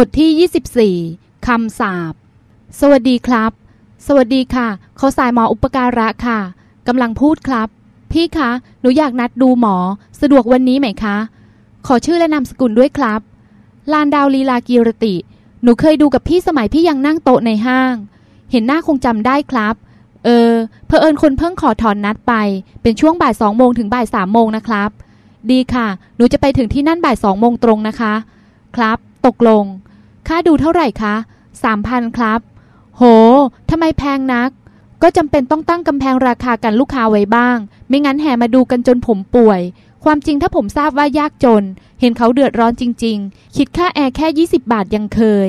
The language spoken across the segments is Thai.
บทที่ 24 คำสาบ สวัสดีครับ สวัสดีค่ะ เขาสายหมออุปการะค่ะ กำลังพูดครับ พี่คะ หนูอยากนัดดูหมอ สะดวกวันนี้ไหมคะ ขอชื่อและนามสกุลด้วยครับ ลานดาวลีลากีรติ หนูเคยดูกับพี่สมัยพี่ยังนั่งโต๊ะในห้าง เห็นหน้าคงจำได้ครับ เออ เพอเอิญคนเพิ่งขอถอนนัดไป เป็นช่วงบ่ายสองโมงถึงบ่ายสามโมงนะครับ ดีค่ะ หนูจะไปถึงที่นั่นบ่ายสองโมงตรงนะคะ ครับ ตกลง ค่าดูเท่าไหร่คะสามพันครับ โหทำไมแพงนัก ก็จำเป็นต้องตั้งกำแพงราคากันลูกค้าไว้บ้าง ไม่งั้นแห่มาดูกันจนผมป่วย ความจริงถ้าผมทราบว่ายากจน เห็นเขาเดือดร้อนจริง ๆ คิดค่าแอร์แค่ 20 บาทยังเคย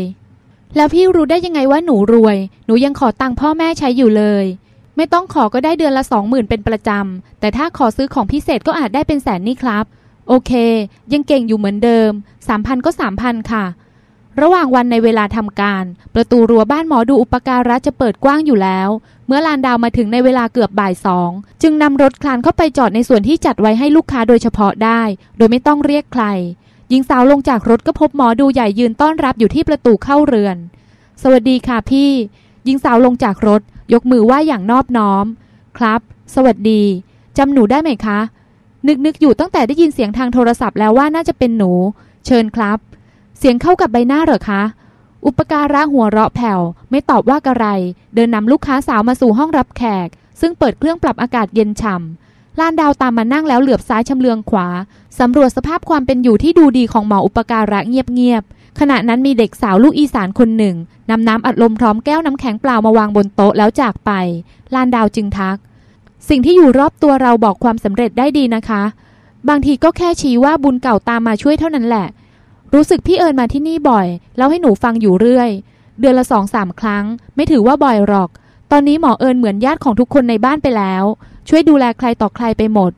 แล้วพี่รู้ได้ยังไงว่าหนูรวย หนูยังขอตังค์พ่อแม่ใช้อยู่เลย ไม่ต้องขอก็ได้เดือนละสองหมื่นเป็นประจำ แต่ถ้าขอซื้อของพิเศษก็อาจได้เป็นแสนนี่ครับ โอเค ยังเก่งอยู่เหมือนเดิม3,000ก็3,000ค่ะ ระหว่างวันในเวลาทำการ ประตูรั้วบ้านหมอดูอุปการะจะเปิดกว้างอยู่แล้ว เมื่อลานดาวมาถึงในเวลาเกือบบ่ายสอง จึงนำรถคลานเข้าไปจอดในส่วนที่จัดไว้ให้ลูกค้าโดยเฉพาะได้ โดยไม่ต้องเรียกใคร หญิงสาวลงจากรถก็พบหมอดูใหญ่ยืนต้อนรับอยู่ที่ประตูเข้าเรือน สวัสดีค่ะพี่ หญิงสาวลงจากรถ ยกมือไหว้อย่างนอบน้อม ครับ สวัสดีจำหนูได้ไหมคะ นึกนึกอยู่ตั้งแต่ได้ยินเสียงทางโทรศัพท์แล้วว่าน่าจะเป็นหนู เชิญครับ เสียงเข้ากับใบหน้าเหรอคะ อุปการะหัวเราะแผ่ว ไม่ตอบว่ากระไร เดินนำลูกค้าสาวมาสู่ห้องรับแขก ซึ่งเปิดเครื่องปรับอากาศเย็นฉ่ำลานดาวตามมานั่งแล้วเหลือบซ้ายชำเลืองขวา สำรวจสภาพความเป็นอยู่ที่ดูดีของหมออุปการะเงียบๆ ขณะนั้นมีเด็กสาวลูกอีสานคนหนึ่งนำน้ำอัดลมพร้อมแก้วน้ำแข็งเปล่ามาวางบนโต๊ะแล้วจากไปลานดาวจึงทัก สิ่งที่อยู่รอบตัวเราบอกความสำเร็จได้ดีนะคะ บางทีก็แค่ชี้ว่าบุญเก่าตามมาช่วยเท่านั้นแหละ รู้สึกพี่เอิญมาที่นี่บ่อยแล้วให้หนูฟังอยู่เรื่อย เดือนละสองสามครั้ง ไม่ถือว่าบ่อยหรอก ตอนนี้หมอเอิญเหมือนญาติของทุกคนในบ้านไปแล้ว ช่วยดูแลใครต่อใครไปหมด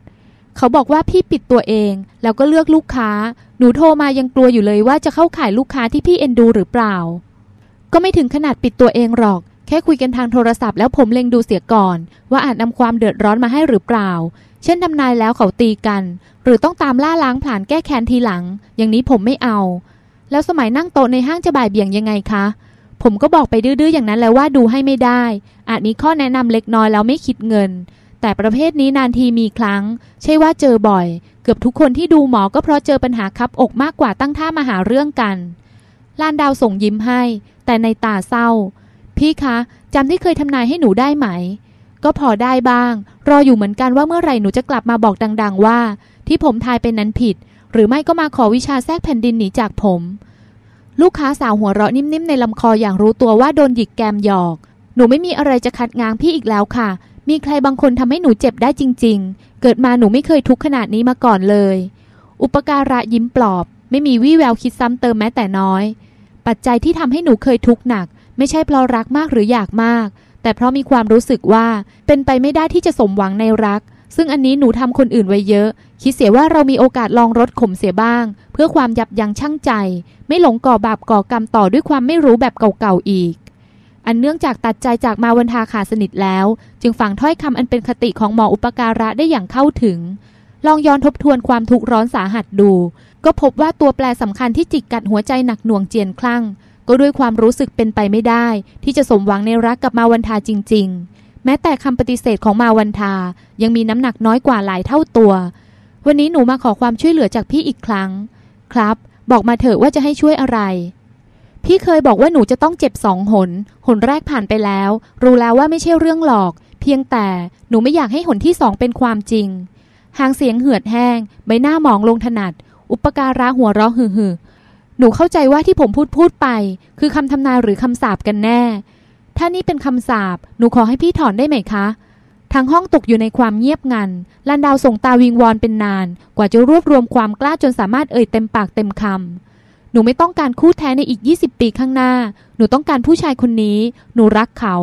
เขาบอกว่าพี่ปิดตัวเอง แล้วก็เลือกลูกค้า หนูโทรมายังกลัวอยู่เลยว่าจะเข้าข่ายลูกค้าที่พี่เอ็นดูหรือเปล่า ก็ไม่ถึงขนาดปิดตัวเองหรอกแค่คุยกันทางโทรศัพท์แล้วผมเล็งดูเสียก่อน ว่าอาจนำความเดือดร้อนมาให้หรือเปล่า เช่นทำนายแล้วเขาตีกัน หรือต้องตามล่าล้างผ่านแก้แค้นทีหลัง อย่างนี้ผมไม่เอา แล้วสมัยนั่งโต๊ะในห้างจะบ่ายเบี่ยงยังไงคะ ผมก็บอกไปดื้อๆอย่างนั้นแล้วว่าดูให้ไม่ได้ อาจมีข้อแนะนำเล็กน้อยแล้วไม่คิดเงิน แต่ประเภทนี้นานทีมีครั้ง ใช่ว่าเจอบ่อย เกือบทุกคนที่ดูหมอก็เพราะเจอปัญหาคับอกมากกว่าตั้งท่ามาหาเรื่องกันลานดาวส่งยิ้มให้ แต่ในตาเศร้า พี่คะจำที่เคยทำนายให้หนูได้ไหม ก็พอได้บ้าง รออยู่เหมือนกันว่าเมื่อไหร่หนูจะกลับมาบอกดัง ๆ ว่า ที่ผมทายเป็นนั้นผิด หรือไม่ก็มาขอวิชาแทรกแผ่นดินหนีจากผม ลูกค้าสาวหัวเราะนิ่มๆในลำคออย่างรู้ตัวว่าโดนหยิกแกมหยอก หนูไม่มีอะไรจะคัดง้างพี่อีกแล้วค่ะ มีใครบางคนทำให้หนูเจ็บได้จริง ๆ เกิดมาหนูไม่เคยทุกข์ขนาดนี้มาก่อนเลย อุปการะยิ้มปลอบ ไม่มีวี่แววคิดซ้ำเติมแม้แต่น้อย ปัจจัยที่ทำให้หนูเคยทุกข์หนัก ไม่ใช่เพราะรักมากหรืออยากมาก แต่เพราะมีความรู้สึกว่าเป็นไปไม่ได้ที่จะสมหวังในรัก ซึ่งอันนี้หนูทำคนอื่นไว้เยอะ คิดเสียว่าเรามีโอกาสลองรถขมเสียบ้าง เพื่อความยับยั้งชั่งใจ ไม่หลงก่อบาปก่อกรรมต่อด้วยความไม่รู้แบบเก่าๆอีก อันเนื่องจากตัดใจจากมาวันทาขาดสนิทแล้ว จึงฝังถ้อยคำอันเป็นคติของหมออุปการะได้อย่างเข้าถึง ลองย้อนทบทวนความทุกข์ร้อนสาหัสดู ก็พบว่าตัวแปรสำคัญที่จิกกัดหัวใจหนักหน่วงเจียนคลั่ง ก็ด้วยความรู้สึกเป็นไปไม่ได้ ที่จะสมหวังในรักกับมาวันทาจริง ๆ แม้แต่คำปฏิเสธของมาวันทายังมีน้ำหนักน้อยกว่าหลายเท่าตัว วันนี้หนูมาขอความช่วยเหลือจากพี่อีกครั้ง ครับ บอกมาเถอะว่าจะให้ช่วยอะไร พี่เคยบอกว่าหนูจะต้องเจ็บสองหน หนแรกผ่านไปแล้ว รู้แล้วว่าไม่ใช่เรื่องหลอก เพียงแต่หนูไม่อยากให้หนที่สองเป็นความจริงหางเสียงเหือดแห้งใบหน้าหมองลงถนัด อุปการะหัวเราะฮือๆ หนูเข้าใจว่าที่ผมพูดพูดไป คือคำทำนายหรือคำสาปกันแน่ ถ้านี่เป็นคำสาปหนูขอให้พี่ถอนได้ไหมคะทางห้องตกอยู่ในความเงียบงัน ลันดาวส่งตาวิงวอนเป็นนาน กว่าจะรวบรวมความกล้าจนสามารถเอ่ยเต็มปากเต็มคำ หนูไม่ต้องการคู่แท้ในอีก 20 ปีข้างหน้า หนูต้องการผู้ชายคนนี้ หนูรักเขา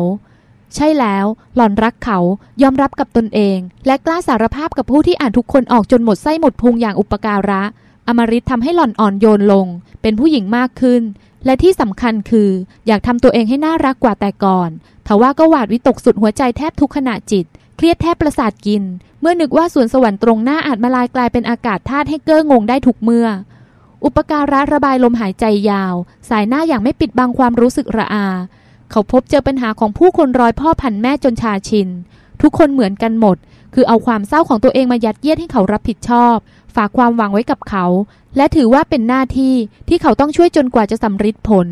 ใช่แล้ว หล่อนรักเขา ยอมรับกับตนเอง และกล้าสารภาพกับผู้ที่อ่านทุกคนออกจนหมดไส้หมดพุงอย่างอุปการะ อมริตทำให้หล่อนอ่อนโยนลง เป็นผู้หญิงมากขึ้น และที่สำคัญคืออยากทำตัวเองให้น่ารักกว่าแต่ก่อนทว่าก็หวาดวิตกสุดหัวใจแทบทุกขณะจิต เครียดแทบประสาทกิน เมื่อนึกว่าสวนสวรรค์ตรงหน้าอาจมาลายกลายเป็นอากาศธาตุให้เก้องงได้ทุกเมื่อ อุปการะระบายลมหายใจยาว สายหน้าอย่างไม่ปิดบังความรู้สึกระอา เขาพบเจอปัญหาของผู้คนร้อยพ่อพันแม่จนชาชิน ทุกคนเหมือนกันหมด คือเอาความเศร้าของตัวเองมายัดเยียดให้เขารับผิดชอบ ฝากความหวังไว้กับเขา และถือว่าเป็นหน้าที่ที่เขาต้องช่วยจนกว่าจะสำฤทธิ์ผล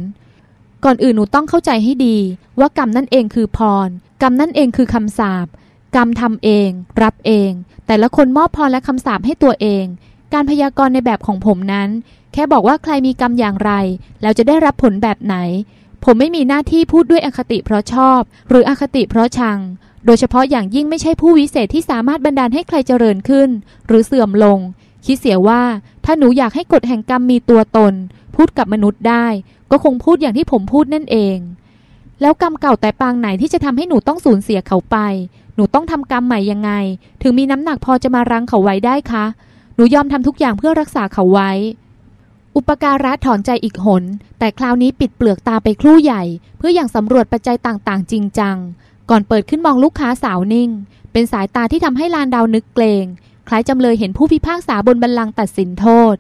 ก่อนอื่นหนูต้องเข้าใจให้ดี ว่ากรรมนั่นเองคือพร กรรมนั่นเองคือคำสาปกรรมทำเอง รับเอง แต่ละคนมอบพรและคำสาปให้ตัวเอง การพยากรณ์ในแบบของผมนั้น แค่บอกว่าใครมีกรรมอย่างไร แล้วจะได้รับผลแบบไหน ผมไม่มีหน้าที่พูดด้วยอคติเพราะชอบ หรืออคติเพราะชังโดยเฉพาะอย่างยิ่งไม่ใช่ผู้วิเศษที่สามารถบันดาลให้ใครเจริญขึ้น หรือเสื่อมลง คิดเสียว่าถ้าหนูอยากให้กฎแห่งกรรมมีตัวตน พูดกับมนุษย์ได้ ก็คงพูดอย่างที่ผมพูดนั่นเอง แล้วกรรมเก่าแต่ปางไหนที่จะทำให้หนูต้องสูญเสียเขาไป หนูต้องทำกรรมใหม่ยังไง ถึงมีน้ำหนักพอจะมารั้งเขาไว้ได้คะ หนูยอมทำทุกอย่างเพื่อรักษาเขาไว้ อุปการะถอนใจอีกหน แต่คราวนี้ปิดเปลือกตาไปครู่ใหญ่ เพื่ออย่างสำรวจปัจจัยต่างๆ จริงจัง ก่อนเปิดขึ้นมองลูกค้าสาวนิ่ง เป็นสายตาที่ทำให้ลานดาวนึกเกรง คล้ายจำเลยเห็นผู้พิพากษาบนบัลลังก์ตัดสินโทษ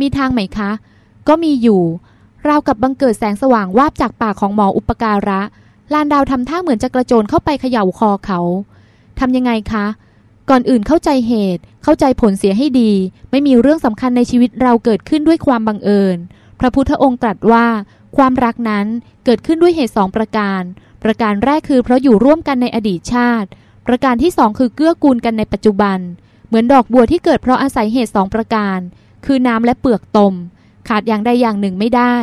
มีทางไหมคะ ก็มีอยู่ ราวกับบังเกิดแสงสว่างวาบจากปากของหมออุปการะ ลานดาวทำท่าเหมือนจะกระโจนเข้าไปเขย่าคอเขา ทำยังไงคะ ก่อนอื่นเข้าใจเหตุ เข้าใจผลเสียให้ดี ไม่มีเรื่องสำคัญในชีวิตเราเกิดขึ้นด้วยความบังเอิญ พระพุทธองค์ตรัสว่า ความรักนั้นเกิดขึ้นด้วยเหตุสองประการ ประการแรกคือเพราะอยู่ร่วมกันในอดีตชาติ ประการที่สองคือเกื้อกูลกันในปัจจุบัน มือนดอกบัวที่เกิดเพราะอาศัยเหตุสองประการ คือน้ำและเปลือกตม ขาดอย่างใดอย่างหนึ่งไม่ได้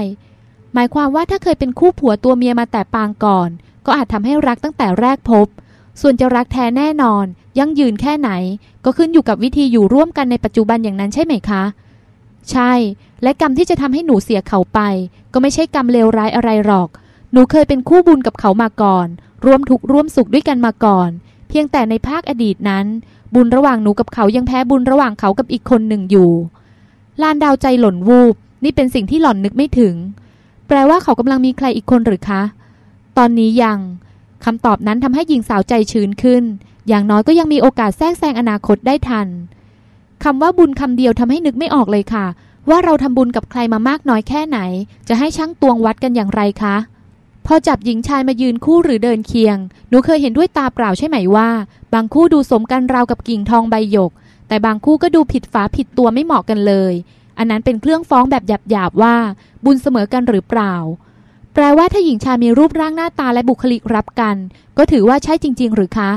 หมายความว่าถ้าเคยเป็นคู่ผัวตัวเมียมาแต่ปางก่อน ก็อาจทำให้รักตั้งแต่แรกพบ ส่วนจะรักแท้แน่นอน ยั่งยืนแค่ไหน ก็ขึ้นอยู่กับวิธีอยู่ร่วมกันในปัจจุบันอย่างนั้นใช่ไหมคะ ใช่ และกรรมที่จะทำให้หนูเสียเขาไป ก็ไม่ใช่กรรมเลวร้ายอะไรหรอก หนูเคยเป็นคู่บุญกับเขามาก่อน ร่วมทุกข์ร่วมสุขด้วยกันมาก่อน เพียงแต่ในภาคอดีตนั้น บุญระหว่างหนูกับเขายังแพ้บุญระหว่างเขากับอีกคนหนึ่งอยู่ ลานดาวใจหล่นวูบ นี่เป็นสิ่งที่หล่อนนึกไม่ถึง แปลว่าเขากำลังมีใครอีกคนหรือคะ ตอนนี้ยังคำตอบนั้นทำให้หญิงสาวใจชื้นขึ้น อย่างน้อยก็ยังมีโอกาสแทรกแซงอนาคตได้ทันคำว่าบุญคำเดียวทำให้นึกไม่ออกเลยค่ะ ว่าเราทำบุญกับใครมามากน้อยแค่ไหน จะให้ช่างตวงวัดกันอย่างไรคะ พอจับหญิงชายมายืนคู่หรือเดินเคียง หนูเคยเห็นด้วยตาเปล่าใช่ไหมว่า บางคู่ดูสมกันราวกับกิ่งทองใบหยก แต่บางคู่ก็ดูผิดฝาผิดตัวไม่เหมาะกันเลย อันนั้นเป็นเครื่องฟ้องแบบหยาบๆว่า บุญเสมอกันหรือเปล่า แปลว่าถ้าหญิงชายมีรูปร่างหน้าตาและบุคลิกรับกัน ก็ถือว่าใช่จริง ๆ หรือคะ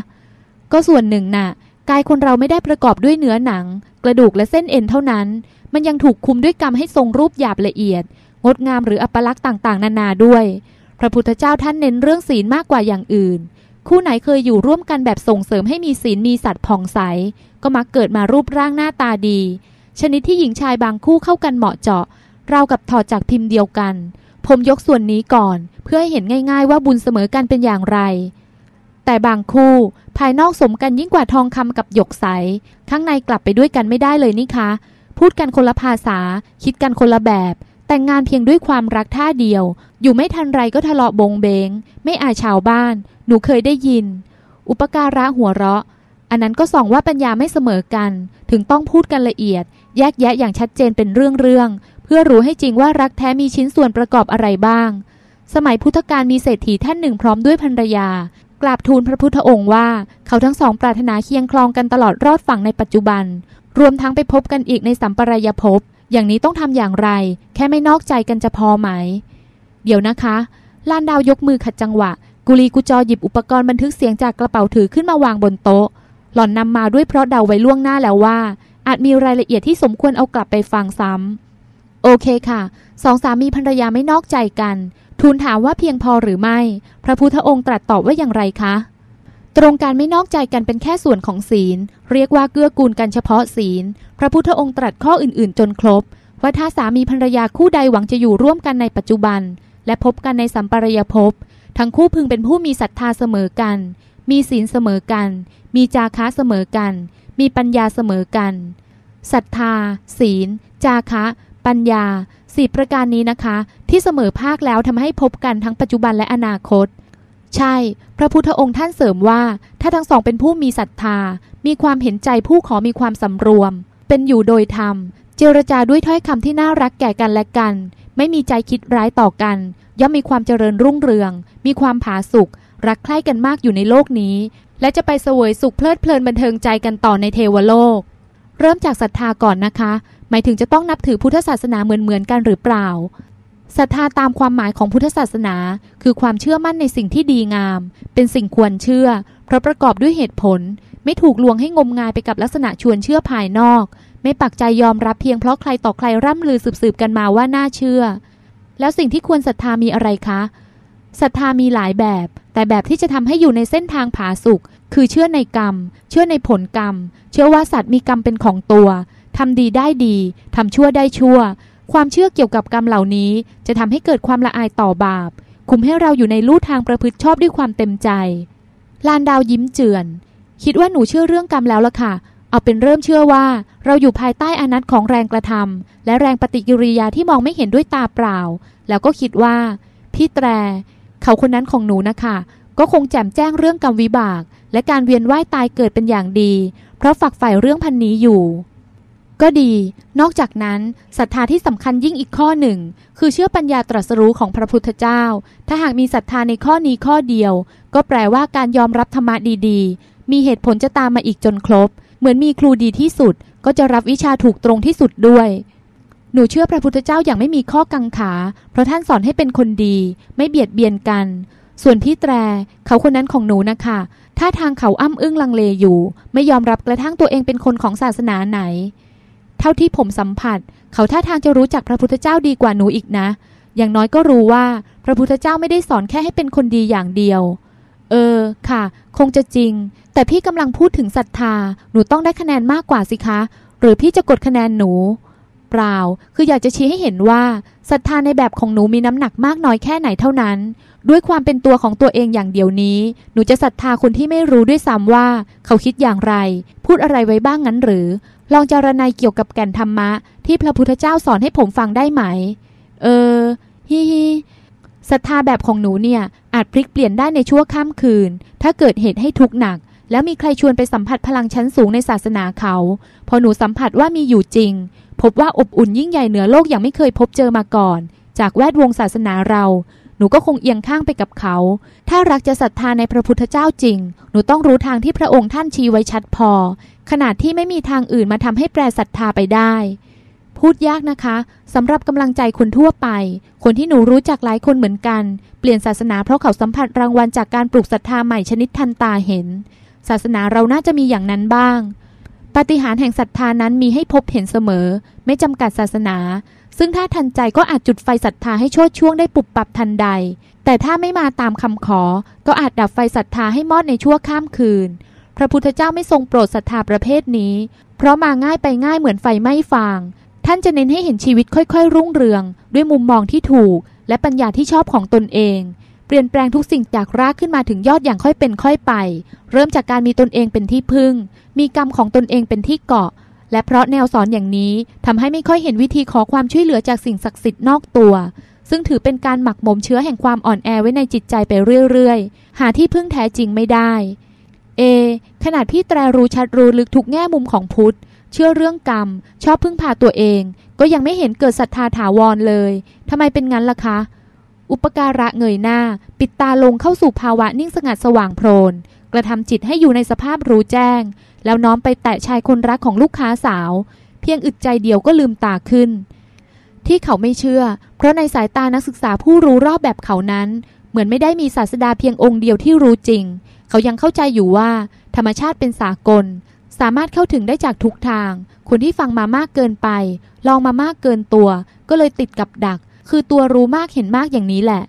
ก็ส่วนหนึ่งน่ะ กายคนเราไม่ได้ประกอบด้วยเนื้อหนัง กระดูกและเส้นเอ็นเท่านั้น มันยังถูกคุมด้วยกรรมให้ทรงรูปหยาบละเอียด งดงามหรืออัปลักษณ์ต่างๆ นานาด้วย พระพุทธเจ้าท่านเน้นเรื่องศีลมากกว่าอย่างอื่น คู่ไหนเคยอยู่ร่วมกันแบบส่งเสริมให้มีศีลมีสัตว์ผ่องใส ก็มักเกิดมารูปร่างหน้าตาดี ชนิดที่หญิงชายบางคู่เข้ากันเหมาะเจาะราวกับถอดจากพิมพ์เดียวกัน ผมยกส่วนนี้ก่อน เพื่อให้เห็นง่าย ๆ ว่าบุญเสมอกันเป็นอย่างไร แต่บางคู่ภายนอกสมกันยิ่งกว่าทองคำกับหยกใส ข้างในกลับไปด้วยกันไม่ได้เลยนี่คะ พูดกันคนละภาษา คิดกันคนละแบบ แต่งงานเพียงด้วยความรักท่าเดียว อยู่ไม่ทันไรก็ทะเลาะบงเบง ไม่อายชาวบ้าน หนูเคยได้ยิน อุปการะหัวเราะ อันนั้นก็ส่องว่าปัญญาไม่เสมอกัน ถึงต้องพูดกันละเอียด แยกแยะอย่างชัดเจนเป็นเรื่องๆ เพื่อรู้ให้จริงว่ารักแท้มีชิ้นส่วนประกอบอะไรบ้าง สมัยพุทธกาลมีเศรษฐีท่านหนึ่งพร้อมด้วยภรรยา กราบทูลพระพุทธองค์ว่า เขาทั้งสองปรารถนาเคียงคลองกันตลอดรอดฝั่งในปัจจุบัน รวมทั้งไปพบกันอีกในสัมปรายภพ อย่างนี้ต้องทำอย่างไร แค่ไม่นอกใจกันจะพอไหม เดี๋ยวนะคะลานดาวยกมือขัดจังหวะ กุลีกุจอหยิบอุปกรณ์บันทึกเสียงจากกระเป๋าถือขึ้นมาวางบนโต๊ะ หล่อนนำมาด้วยเพราะเดาไว้ล่วงหน้าแล้วว่า อาจมีรายละเอียดที่สมควรเอากลับไปฟังซ้ำโอเคค่ะ สองสามีภรรยาไม่นอกใจกัน ทูลถามว่าเพียงพอหรือไม่ พระพุทธองค์ตรัสตอบว่าอย่างไรคะ ตรงการไม่นอกใจกันเป็นแค่ส่วนของศีล เรียกว่าเกื้อกูลกันเฉพาะศีล พระพุทธองค์ตรัสข้ออื่นๆ จนครบ ว่าถ้าสามีภรรยาคู่ใดหวังจะอยู่ร่วมกันในปัจจุบัน และพบกันในสัมปรายภพทั้งคู่พึงเป็นผู้มีศรัทธาเสมอกัน มีศีลเสมอกัน มีจาคะเสมอกัน มีปัญญาเสมอกันศรัทธา ศีล จาคะ ปัญญาสี่ประการนี้นะคะ ที่เสมอภาคแล้วทำให้พบกันทั้งปัจจุบันและอนาคต ใช่ พระพุทธองค์ท่านเสริมว่า ถ้าทั้งสองเป็นผู้มีศรัทธา มีความเห็นใจผู้ขอมีความสำรวม เป็นอยู่โดยธรรม เจรจาด้วยถ้อยคำที่น่ารักแก่กันและกัน ไม่มีใจคิดร้ายต่อกัน ย่อมมีความเจริญรุ่งเรือง มีความผาสุกรักใคร่กันมากอยู่ในโลกนี้ และจะไปเสวยสุขเพลิดเพลินบันเทิงใจกันต่อในเทวโลก เริ่มจากศรัทธาก่อนนะคะ หมายถึงจะต้องนับถือพุทธศาสนาเหมือนเหมือนกันหรือเปล่า ศรัทธาตามความหมายของพุทธศาสนา คือความเชื่อมั่นในสิ่งที่ดีงาม เป็นสิ่งควรเชื่อ เพราะประกอบด้วยเหตุผล ไม่ถูกลวงให้งมงายไปกับลักษณะชวนเชื่อภายนอก ไม่ปักใจยอมรับเพียงเพราะใครต่อใครร่ำลือสืบๆกันมาว่าน่าเชื่อ แล้วสิ่งที่ควรศรัทธามีอะไรคะศรัทธามีหลายแบบ แต่แบบที่จะทำให้อยู่ในเส้นทางผาสุกคือเชื่อในกรรม เชื่อในผลกรรม เชื่อว่าสัตว์มีกรรมเป็นของตัวทำดีได้ดีทำชั่วได้ชั่ว ความเชื่อเกี่ยวกับกรรมเหล่านี้จะทำให้เกิดความละอายต่อบาป คุมให้เราอยู่ในลู่ทางประพฤติชอบด้วยความเต็มใจ ลานดาวยิ้มเจือน คิดว่าหนูเชื่อเรื่องกรรมแล้วล่ะค่ะ เอาเป็นเริ่มเชื่อว่าเราอยู่ภายใต้อานัตของแรงกระทำและแรงปฏิกิริยาที่มองไม่เห็นด้วยตาเปล่า แล้วก็คิดว่า พี่แตร เขาคนนั้นของหนูนะคะก็คงแจมแจ้งเรื่องกรรมวิบาก และการเวียนว่ายตายเกิดเป็นอย่างดี เพราะฝักใฝ่เรื่องพันนี้อยู่ ก็ดี นอกจากนั้นศรัทธาที่สำคัญยิ่งอีกข้อหนึ่ง คือเชื่อปัญญาตรัสรู้ของพระพุทธเจ้า ถ้าหากมีศรัทธาในข้อนี้ข้อเดียว ก็แปลว่าการยอมรับธรรมะดีๆ มีเหตุผลจะตามมาอีกจนครบ เหมือนมีครูดีที่สุด ก็จะรับวิชาถูกตรงที่สุดด้วย หนูเชื่อพระพุทธเจ้าอย่างไม่มีข้อกังขา เพราะท่านสอนให้เป็นคนดี ไม่เบียดเบียนกัน ส่วนพี่แตร เขาคนนั้นของหนูนะคะถ้าทางเขาอ้ำอึ้งลังเลอยู่ ไม่ยอมรับกระทั่งตัวเองเป็นคนของศาสนาไหน ท่าที่ผมสัมผัส เขาท่าทางจะรู้จักพระพุทธเจ้าดีกว่าหนูอีกนะ อย่างน้อยก็รู้ว่าพระพุทธเจ้าไม่ได้สอนแค่ให้เป็นคนดีอย่างเดียว เออ ค่ะ คงจะจริง แต่พี่กำลังพูดถึงศรัทธา หนูต้องได้คะแนนมากกว่าสิคะ หรือพี่จะกดคะแนนหนู เปล่า คืออยากจะชี้ให้เห็นว่าศรัทธาในแบบของหนูมีน้ำหนักมากน้อยแค่ไหนเท่านั้น ด้วยความเป็นตัวของตัวเองอย่างเดียวนี้ หนูจะศรัทธาคนที่ไม่รู้ด้วยซ้ำว่า เขาคิดอย่างไร พูดอะไรไว้บ้างงั้นหรือ ลองจารณาเกี่ยวกับแก่นธรรมะ ที่พระพุทธเจ้าสอนให้ผมฟังได้ไหม เออ ฮิฮิศรัทธาแบบของหนูเนี่ย อาจพลิกเปลี่ยนได้ในชั่วข้ามคืน ถ้าเกิดเหตุให้ทุกข์หนัก แล้วมีใครชวนไปสัมผัสพลังชั้นสูงในศาสนาเขา พอหนูสัมผัสว่ามีอยู่จริง พบว่าอบอุ่นยิ่งใหญ่เหนือโลกอย่างไม่เคยพบเจอมาก่อน จากแวดวงศาสนาเรา หนูก็คงเอียงข้างไปกับเขา ถ้ารักจะศรัทธาในพระพุทธเจ้าจริง หนูต้องรู้ทางที่พระองค์ท่านชี้ไว้ชัดพอ ขนาดที่ไม่มีทางอื่นมาทำให้แปรศรัทธาไปได้ พูดยากนะคะสำหรับกำลังใจคนทั่วไป คนที่หนูรู้จักหลายคนเหมือนกัน เปลี่ยนศาสนาเพราะเขาสัมผัสรางวัลจากการปลูกศรัทธาใหม่ชนิดทันตาเห็น ศาสนาเราน่าจะมีอย่างนั้นบ้างปฏิหารแห่งศรัทธานั้นมีให้พบเห็นเสมอ ไม่จำกัดศาสนา ซึ่งถ้าทันใจก็อาจจุดไฟศรัทธาให้โชดช่วงได้ปุบปับทันใด แต่ถ้าไม่มาตามคำขอ ก็อาจดับไฟศรัทธาให้มอดในชั่วข้ามคืน พระพุทธเจ้าไม่ทรงโปรดศรัทธาประเภทนี้ เพราะมาง่ายไปง่ายเหมือนไฟไหม้ฟาง ท่านจะเน้นให้เห็นชีวิตค่อยๆ รุ่งเรือง ด้วยมุมมองที่ถูก และปัญญาที่ชอบของตนเอง เปลี่ยนแปลงทุกสิ่งจากรากขึ้นมาถึงยอดอย่างค่อยเป็นค่อยไป เริ่มจากการมีตนเองเป็นที่พึ่ง มีกรรมของตนเองเป็นที่เกาะ และเพราะแนวสอนอย่างนี้ทำให้ไม่ค่อยเห็นวิธีขอความช่วยเหลือจากสิ่งศักดิ์สิทธิ์นอกตัว ซึ่งถือเป็นการหมักหมมเชื้อแห่งความอ่อนแอไว้ในจิตใจไปเรื่อยๆ หาที่พึ่งแท้จริงไม่ได้ เอ ขนาดพี่แตรรู้ชัดรู้ลึกทุกแง่มุมของพุทธ เชื่อเรื่องกรรม ชอบพึ่งพาตัวเอง ก็ยังไม่เห็นเกิดศรัทธาถาวรเลยทำไมเป็นงั้นล่ะคะ อุปการะเงยหน้า ปิดตาลงเข้าสู่ภาวะนิ่งสงัดสว่างโพลนกระทำจิตให้อยู่ในสภาพรู้แจ้ง แล้วน้อมไปแตะชายคนรักของลูกค้าสาว เพียงอึดใจเดียวก็ลืมตาขึ้น ที่เขาไม่เชื่อ เพราะในสายตานักศึกษาผู้รู้รอบแบบเขานั้น เหมือนไม่ได้มีศาสดาเพียงองค์เดียวที่รู้จริง เขายังเข้าใจอยู่ว่า ธรรมชาติเป็นสากล สามารถเข้าถึงได้จากทุกทาง คนที่ฟังมามากเกินไป ลองมามากเกินตัว ก็เลยติดกับดัก คือตัวรู้มากเห็นมากอย่างนี้แหละ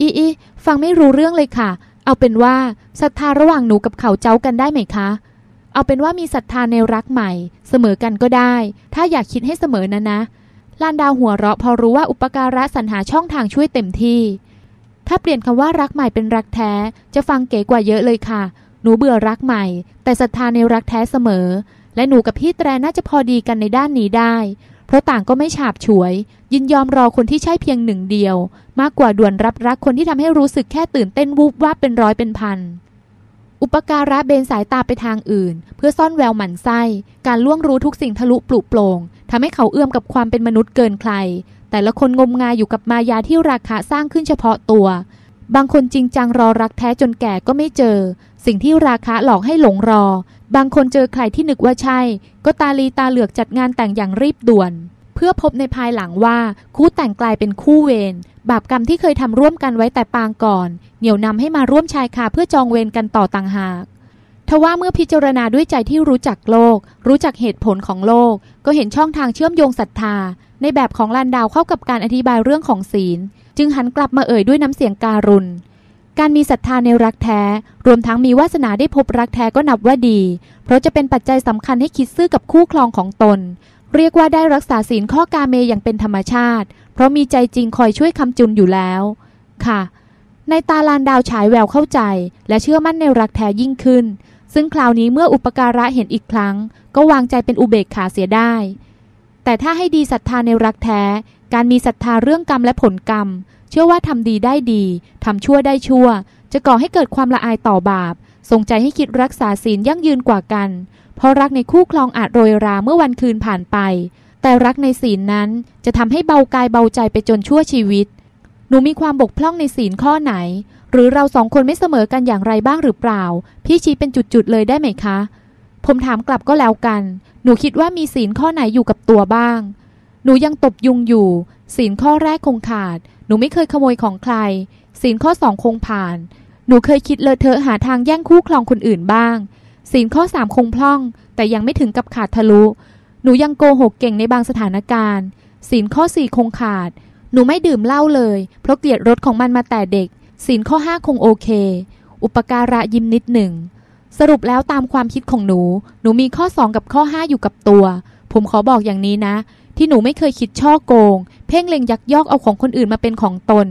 อีอีฟังไม่รู้เรื่องเลยค่ะ เอาเป็นว่าศรัทธาระหว่างหนูกับเขาเจ้ากันได้ไหมคะ เอาเป็นว่ามีศรัทธาในรักใหม่ เสมอกันก็ได้ ถ้าอยากคิดให้เสมอนะนะลานดาวหัวเราะพอรู้ว่าอุปการะสรรหาช่องทางช่วยเต็มที่ ถ้าเปลี่ยนคำว่ารักใหม่เป็นรักแท้ จะฟังเก๋กว่าเยอะเลยค่ะ หนูเบื่อรักใหม่ แต่ศรัทธาในรักแท้เสมอ และหนูกับพี่แตรน่าจะพอดีกันในด้านนี้ได้ เพราะต่างก็ไม่ฉาบฉวย ยินยอมรอคนที่ใช่เพียงหนึ่งเดียว มากกว่าด่วนรับรักคนที่ทำให้รู้สึกแค่ตื่นเต้นวูบว่าเป็นร้อยเป็นพัน อุปการะเบนสายตาไปทางอื่น เพื่อซ่อนแววหมันไส้ การล่วงรู้ทุกสิ่งทะลุปลุโปร่งทำให้เขาเอื้อมกับความเป็นมนุษย์เกินใคร แต่ละคนงมงายอยู่กับมายาที่ราคาสร้างขึ้นเฉพาะตัว บางคนจริงจังรอรักแท้จนแก่ก็ไม่เจอ สิ่งที่ราคาหลอกให้หลงรอ บางคนเจอใครที่นึกว่าใช่ ก็ตาลีตาเหลือกจัดงานแต่งอย่างรีบด่วน เพื่อพบในภายหลังว่าคู่แต่งกลายเป็นคู่เวรบาปกรรมที่เคยทำร่วมกันไว้แต่ปางก่อน เหนี่ยวนำให้มาร่วมชายคาเพื่อจองเวรกันต่อต่างหากทว่าเมื่อพิจารณาด้วยใจที่รู้จักโลก รู้จักเหตุผลของโลก ก็เห็นช่องทางเชื่อมโยงศรัทธา ในแบบของลานดาวเข้ากับการอธิบายเรื่องของศีล จึงหันกลับมาเอ่ยด้วยน้ำเสียงการุณ การมีศรัทธาในรักแท้ รวมทั้งมีวาสนาได้พบรักแท้ก็นับว่าดี เพราะจะเป็นปัจจัยสำคัญให้คิดซื่อกับคู่ครองของตน เรียกว่าได้รักษาศีลข้อกาเมอย่างเป็นธรรมชาติ เพราะมีใจจริงคอยช่วยคำจุนอยู่แล้ว ค่ะ ในตาลานดาวฉายแววเข้าใจ และเชื่อมั่นในรักแท้ยิ่งขึ้น ซึ่งคราวนี้เมื่ออุปการะเห็นอีกครั้ง ก็วางใจเป็นอุเบกขาเสียได้ แต่ถ้าให้ดีศรัทธาในรักแท้ การมีศรัทธาเรื่องกรรมและผลกรรม เชื่อว่าทำดีได้ดีทำชั่วได้ชั่ว จะก่อให้เกิดความละอายต่อบาปทรงใจให้คิดรักษาศีลยั่งยืนกว่ากัน เพราะรักในคู่ครองอาจโรยราเมื่อวันคืนผ่านไป แต่รักในศีลนั้นจะทำให้เบากายเบาใจไปจนชั่วชีวิต หนูมีความบกพร่องในศีลข้อไหน หรือเราสองคนไม่เสมอกันอย่างไรบ้างหรือเปล่า พี่ชี้เป็นจุดๆเลยได้ไหมคะ ผมถามกลับก็แล้วกัน หนูคิดว่ามีศีลข้อไหนอยู่กับตัวบ้าง หนูยังตบยุงอยู่ ศีลข้อแรกคงขาด หนูไม่เคยขโมยของใครศีลข้อสองคงผ่าน หนูเคยคิดเลอะเทอะหาทางแย่งคู่ครองคนอื่นบ้างศีลข้อสามคงพล่อง แต่ยังไม่ถึงกับขาดทะลุ หนูยังโกหกเก่งในบางสถานการณ์ศีลข้อสี่คงขาด หนูไม่ดื่มเหล้าเลย เพราะเกลียดรสของมันมาแต่เด็กศีลข้อห้าคงโอเค อุปการะยิ้มนิดหนึ่ง สรุปแล้วตามความคิดของหนู หนูมีข้อสองกับข้อห้าอยู่กับตัว ผมขอบอกอย่างนี้นะ ที่หนูไม่เคยคิดช่อโกง เพ่งเล็งยักยอกเอาของคนอื่นมาเป็นของตน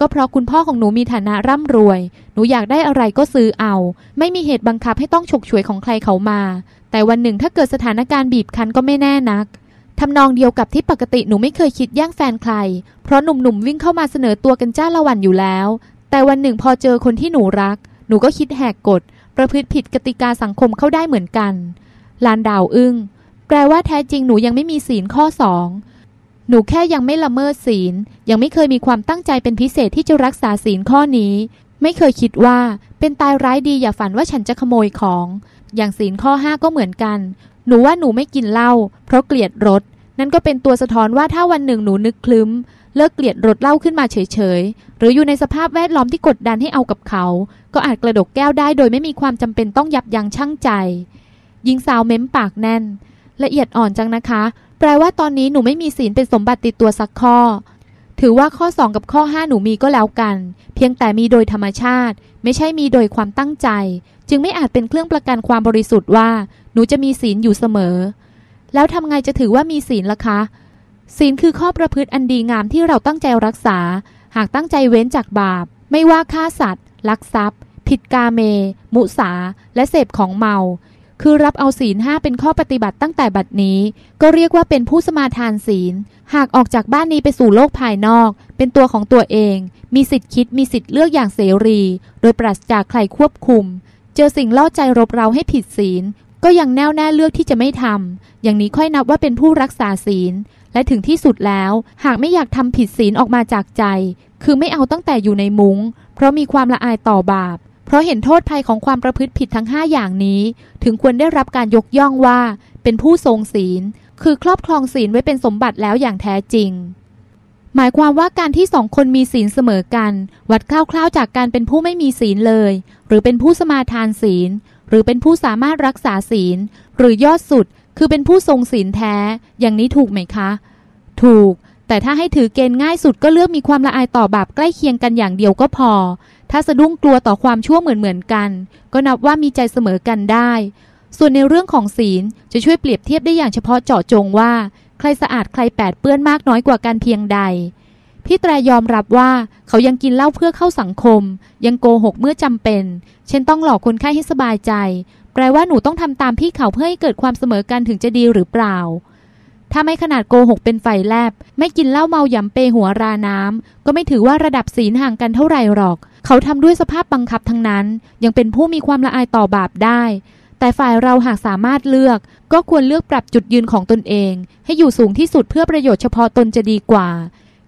ก็เพราะคุณพ่อของหนูมีฐานะร่ำรวย หนูอยากได้อะไรก็ซื้อเอา ไม่มีเหตุบังคับให้ต้องฉกฉวยของใครเขามา แต่วันหนึ่งถ้าเกิดสถานการณ์บีบคั้นก็ไม่แน่นักทำนองเดียวกับที่ปกติหนูไม่เคยคิดแย่งแฟนใคร เพราะหนุ่มๆวิ่งเข้ามาเสนอตัวกันจ้าละวันอยู่แล้ว แต่วันหนึ่งพอเจอคนที่หนูรัก หนูก็คิดแหกกฎ ประพฤติผิดกติกาสังคมเข้าได้เหมือนกัน ลานดาวอึง้ง แปลว่าแท้จริงหนูยังไม่มีศีลข้อสอง หนูแค่ยังไม่ละเมิดศีล ยังไม่เคยมีความตั้งใจเป็นพิเศษที่จะรักษาศีลข้อนี้ ไม่เคยคิดว่าเป็นตายร้ายดีอย่าฝันว่าฉันจะขโมยของ อย่างศีลข้อห้าก็เหมือนกัน หนูว่าหนูไม่กินเหล้าเพราะเกลียดรสนั่นก็เป็นตัวสะท้อนว่าถ้าวันหนึ่งหนูนึกคลึ้ม เลิกเกลียดรสเหล้าขึ้นมาเฉยๆ หรืออยู่ในสภาพแวดล้อมที่กดดันให้เอากับเขา ก็อาจกระดกแก้วได้โดยไม่มีความจำเป็นต้องยับยั้งชั่งใจยิงสาวเม้มปากแน่น ละเอียดอ่อนจังนะคะ แปลว่าตอนนี้หนูไม่มีศีลเป็นสมบัติติดตัวสักข้อ ถือว่าข้อ 2 กับข้อ 5 หนูมีก็แล้วกัน เพียงแต่มีโดยธรรมชาติ ไม่ใช่มีโดยความตั้งใจ จึงไม่อาจเป็นเครื่องประกันความบริสุทธิ์ว่า หนูจะมีศีลอยู่เสมอ แล้วทำไงจะถือว่ามีศีลล่ะคะ ศีลคือข้อประพฤติอันดีงามที่เราตั้งใจรักษา หากตั้งใจเว้นจากบาป ไม่ว่าฆ่าสัตว์ ลักทรัพย์ ผิดกาเม มุสา และเสพของเมา คือรับเอาศีลห้าเป็นข้อปฏิบัติตั้งแต่บัดนี้ ก็เรียกว่าเป็นผู้สมาทานศีล หากออกจากบ้านนี้ไปสู่โลกภายนอก เป็นตัวของตัวเอง มีสิทธิคิดมีสิทธิเลือกอย่างเสรี โดยปราศจากใครควบคุม เจอสิ่งล่อใจรบเราให้ผิดศีล ก็ยังแน่วแน่เลือกที่จะไม่ทำอย่างนี้ค่อยนับว่าเป็นผู้รักษาศีล และถึงที่สุดแล้ว หากไม่อยากทำผิดศีลออกมาจากใจ คือไม่เอาตั้งแต่อยู่ในมุง้ง เพราะมีความละอายต่อบาป เพราะเห็นโทษภัยของความประพฤติผิดทั้ง 5 อย่างนี้ ถึงควรได้รับการยกย่องว่าเป็นผู้ทรงศีล คือครอบครองศีลไว้เป็นสมบัติแล้วอย่างแท้จริง หมายความว่าการที่สองคนมีศีลเสมอกัน วัดคร่าวๆจากการเป็นผู้ไม่มีศีลเลย หรือเป็นผู้สมาทานศีล หรือเป็นผู้สามารถรักษาศีล หรือยอดสุดคือเป็นผู้ทรงศีลแท้ อย่างนี้ถูกไหมคะ ถูก แต่ถ้าให้ถือเกณฑ์ง่ายสุดก็เลือกมีความละอายต่อบาปใกล้เคียงกันอย่างเดียวก็พอ ถ้าสะดุ้งกลัวต่อความชั่วเหมือนเหมือนกัน ก็นับว่ามีใจเสมอกันได้ ส่วนในเรื่องของศีลจะช่วยเปรียบเทียบได้อย่างเฉพาะเจาะจงว่า ใครสะอาดใครแปดเปื้อนมากน้อยกว่ากันเพียงใด พี่แตรยอมรับว่าเขายังกินเหล้าเพื่อเข้าสังคม ยังโกหกเมื่อจำเป็น เช่นต้องหลอกคนไข้ให้สบายใจ แปลว่าหนูต้องทำตามพี่เขาเพื่อให้เกิดความเสมอกันถึงจะดีหรือเปล่า ถ้าไม่ขนาดโกหกเป็นไฟแลบ ไม่กินเหล้าเมาหยำเปหัวราน้ำ ก็ไม่ถือว่าระดับศีลห่างกันเท่าไหร่หรอก เขาทำด้วยสภาพบังคับทั้งนั้น ยังเป็นผู้มีความละอายต่อบาปได้ แต่ฝ่ายเราหากสามารถเลือก ก็ควรเลือกปรับจุดยืนของตนเอง ให้อยู่สูงที่สุดเพื่อประโยชน์เฉพาะตนจะดีกว่า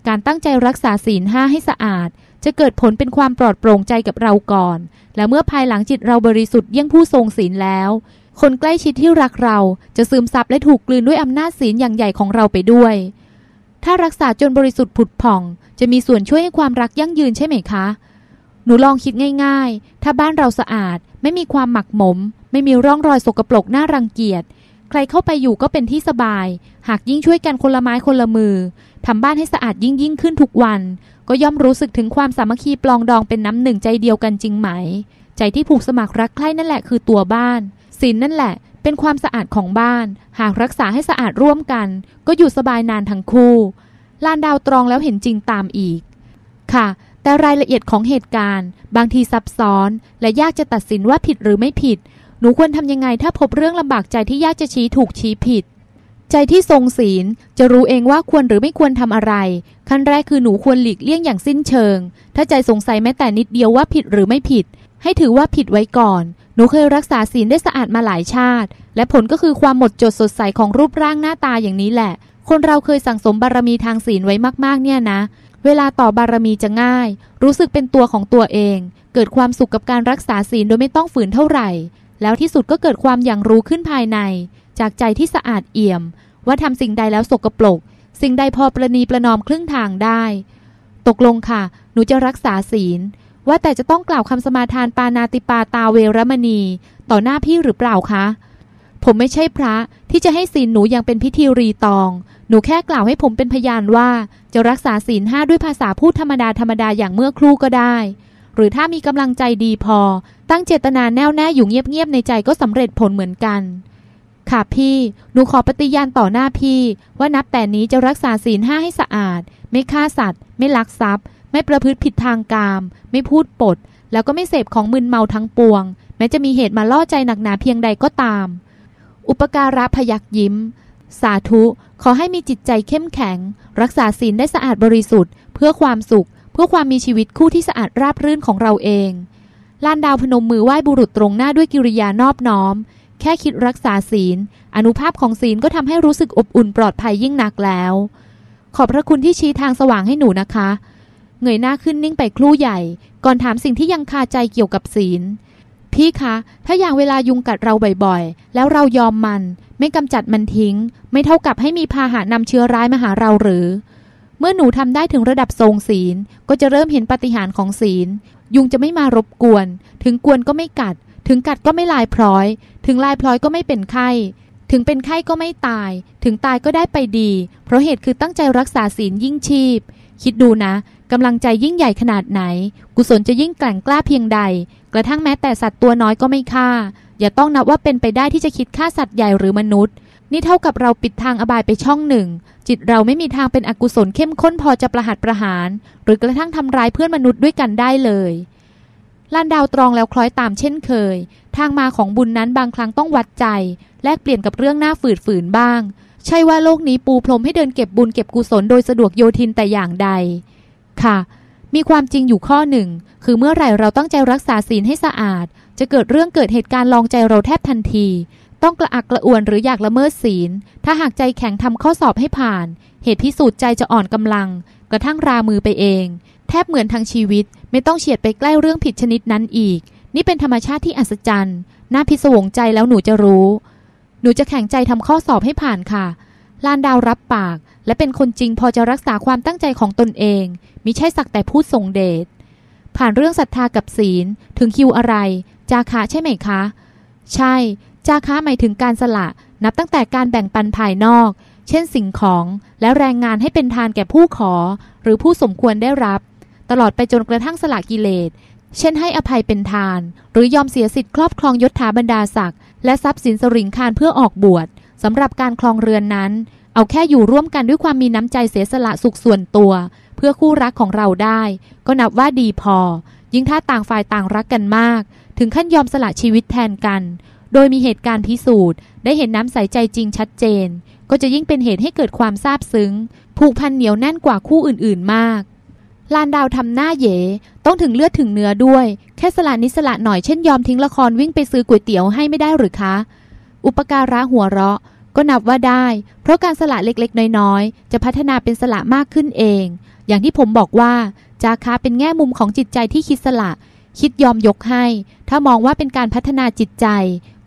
การตั้งใจรักษาศีลห้าให้สะอาด จะเกิดผลเป็นความปลอดโปร่งใจกับเราก่อน และเมื่อภายหลังจิตเราบริสุทธิ์เยี่ยงผู้ทรงศีลแล้ว คนใกล้ชิดที่รักเราจะซึมซับและถูกกลืนด้วยอำนาจศีลอย่างใหญ่ของเราไปด้วย ถ้ารักษาจนบริสุทธิ์ผุดผ่อง จะมีส่วนช่วยให้ความรักยั่งยืนใช่ไหมคะ หนูลองคิดง่าย ๆ ถ้าบ้านเราสะอาด ไม่มีความหมักหมม ไม่มีร่องรอยสกปรกน่ารังเกียจ ใครเข้าไปอยู่ก็เป็นที่สบาย หากยิ่งช่วยกันคนละไม้คนละมือทำบ้านให้สะอาดยิ่งยิ่งขึ้นทุกวัน ก็ย่อมรู้สึกถึงความสามัคคีปลองดองเป็นน้ำหนึ่งใจเดียวกันจริงไหม ใจที่ผูกสมัครรักใคร่นั่นแหละคือตัวบ้าน ศีลนั่นแหละ เป็นความสะอาดของบ้าน หากรักษาให้สะอาดร่วมกัน ก็อยู่สบายนานทั้งคู่ ลานดาวตรองแล้วเห็นจริงตามอีก ค่ะ แต่รายละเอียดของเหตุการณ์ บางทีซับซ้อน และยากจะตัดสินว่าผิดหรือไม่ผิด หนูควรทำยังไงถ้าพบเรื่องลำบากใจที่ยากจะชี้ถูกชี้ผิด ใจที่ทรงศีลจะรู้เองว่าควรหรือไม่ควรทำอะไร ขั้นแรกคือหนูควรหลีกเลี่ยงอย่างสิ้นเชิง ถ้าใจสงสัยแม้แต่นิดเดียวว่าผิดหรือไม่ผิด ให้ถือว่าผิดไว้ก่อน หนูเคยรักษาศีลได้สะอาดมาหลายชาติ และผลก็คือความหมดจดสดใสของรูปร่างหน้าตาอย่างนี้แหละ คนเราเคยสั่งสมบารมีทางศีลไว้มากๆ เนี่ยนะ เวลาต่อบารมีจะง่าย รู้สึกเป็นตัวของตัวเอง เกิดความสุขกับการรักษาศีลโดยไม่ต้องฝืนเท่าไหร่ แล้วที่สุดก็เกิดความอย่างรู้ขึ้นภายใน จากใจที่สะอาดเอี่ยม ว่าทำสิ่งใดแล้วสกปรก สิ่งใดพอประนีประนอมครึ่งทางได้ ตกลงค่ะ หนูจะรักษาศีล ว่าแต่จะต้องกล่าวคำสมาทานปานาติปาตาเวรมณี ต่อหน้าพี่หรือเปล่าคะ ผมไม่ใช่พระที่จะให้ศีลหนูยังเป็นพิธีรีตอง หนูแค่กล่าวให้ผมเป็นพยานว่า จะรักษาศีลห้าด้วยภาษาพูดธรรมดาธรรมดาอย่างเมื่อครู่ก็ได้ หรือถ้ามีกำลังใจดีพอ ตั้งเจตนาแน่วแน่อยู่เงียบๆในใจก็สำเร็จผลเหมือนกันค่ะพี่ หนูขอปฏิญาณต่อหน้าพี่ ว่านับแต่นี้จะรักษาศีลห้าให้สะอาด ไม่ฆ่าสัตว์ ไม่ลักทรัพย์ ไม่ประพฤติผิดทางกาม ไม่พูดปด แล้วก็ไม่เสพของมึนเมาทั้งปวง แม้จะมีเหตุมาล่อใจหนักหนาเพียงใดก็ตาม อุปการะพยักยิ้ม สาธุ ขอให้มีจิตใจเข้มแข็ง รักษาศีลได้สะอาดบริสุทธิ์ เพื่อความสุข เพื่อความมีชีวิตคู่ที่สะอาดราบรื่นของเราเองลานดาวพนมมือไหว้บุรุษตรงหน้าด้วยกิริยานอบน้อม แค่คิดรักษาศีล อนุภาพของศีลก็ทำให้รู้สึกอบอุ่นปลอดภัยยิ่งนักแล้ว ขอบพระคุณที่ชี้ทางสว่างให้หนูนะคะ เงยหน้าขึ้นนิ่งไปครู่ใหญ่ ก่อนถามสิ่งที่ยังคาใจเกี่ยวกับศีล พี่คะ ถ้าอย่างเวลายุงกัดเราบ่อยๆ แล้วเรายอมมัน ไม่กำจัดมันทิ้ง ไม่เท่ากับให้มีพาหะนำเชื้อร้ายมาหาเราหรือ เมื่อหนูทำได้ถึงระดับทรงศีล ก็จะเริ่มเห็นปฏิหารของศีล ยุงจะไม่มารบกวน ถึงกวนก็ไม่กัด ถึงกัดก็ไม่ลายพร้อย ถึงลายพร้อยก็ไม่เป็นไข้ถึงเป็นไข้ก็ไม่ตาย ถึงตายก็ได้ไปดี เพราะเหตุคือตั้งใจรักษาศีลยิ่งชีพ คิดดูนะ กำลังใจยิ่งใหญ่ขนาดไหน กุศลจะยิ่งแกร่งกล้าเพียงใด กระทั่งแม้แต่สัตว์ตัวน้อยก็ไม่ฆ่า อย่าต้องนับว่าเป็นไปได้ที่จะคิดฆ่าสัตว์ใหญ่หรือมนุษย์ นี่เท่ากับเราปิดทางอบายไปช่องหนึ่ง จิตเราไม่มีทางเป็นอกุศลเข้มข้นพอจะประหัตประหาร หรือกระทั่งทำร้ายเพื่อนมนุษย์ด้วยกันได้เลยลานดาวตรองแล้วคล้อยตามเช่นเคย ทางมาของบุญนั้นบางครั้งต้องวัดใจ แลกเปลี่ยนกับเรื่องหน้าฝืดฝืนบ้าง ใช่ว่าโลกนี้ปูพรมให้เดินเก็บบุญเก็บกุศลโดยสะดวกโยทินแต่อย่างใด ค่ะ มีความจริงอยู่ข้อหนึ่ง คือเมื่อไหร่เราตั้งใจรักษาศีลให้สะอาด จะเกิดเรื่องเกิดเหตุการณ์ลองใจเราแทบทันที ต้องกระอักกระอ่วนหรืออยากละเมิดศีล ถ้าหากใจแข็งทำข้อสอบให้ผ่าน เหตุพิสูจน์ใจจะอ่อนกำลัง กระทั่งรามือไปเอง แทบเหมือนทางชีวิต ไม่ต้องเฉียดไปใกล้เรื่องผิดชนิดนั้นอีก นี่เป็นธรรมชาติที่อัศจรรย์น่าพิศวงใจแล้วหนูจะรู้ หนูจะแข็งใจทำข้อสอบให้ผ่านค่ะ ลานดาวรับปาก และเป็นคนจริงพอจะรักษาความตั้งใจของตนเองมิใช่สักแต่พูดทรงเดชผ่านเรื่องศรัทธากับศีลถึงคิวอะไร จาคะใช่ไหมคะ ใช่ จาคะหมายถึงการสละ นับตั้งแต่การแบ่งปันภายนอก เช่นสิ่งของและแรงงานให้เป็นทานแก่ผู้ขอ หรือผู้สมควรได้รับ ตลอดไปจนกระทั่งสละกิเลส เช่นให้อภัยเป็นทาน หรือยอมเสียสิทธิ์ครอบครองยศถาบรรดาศักดิ์และทรัพย์สินสริงคารเพื่อออกบวช สำหรับการคลองเรือนนั้น เอาแค่อยู่ร่วมกันด้วยความมีน้ำใจเสียสละสุขส่วนตัว เพื่อคู่รักของเราได้ ก็นับว่าดีพอ ยิ่งถ้าต่างฝ่ายต่างรักกันมาก ถึงขั้นยอมสละชีวิตแทนกัน โดยมีเหตุการณ์พิสูจน์ ได้เห็นน้ำใสใจจริงชัดเจน ก็จะยิ่งเป็นเหตุให้เกิดความซาบซึ้ง ผูกพันเหนียวแน่นกว่าคู่อื่น ๆ มากลานดาวทำหน้าเยต้องถึงเลือดถึงเนื้อด้วย แค่สละนิสละหน่อยเช่นยอมทิ้งละครวิ่งไปซื้อก๋วยเตี๋ยวให้ไม่ได้หรือคะ อุปการะหัวเราะ ก็นับว่าได้ เพราะการสละเล็กๆ น้อยๆ จะพัฒนาเป็นสละมากขึ้นเอง อย่างที่ผมบอกว่า จาคาเป็นแง่มุมของจิตใจที่คิดสละ คิดยอมยกให้ ถ้ามองว่าเป็นการพัฒนาจิตใจ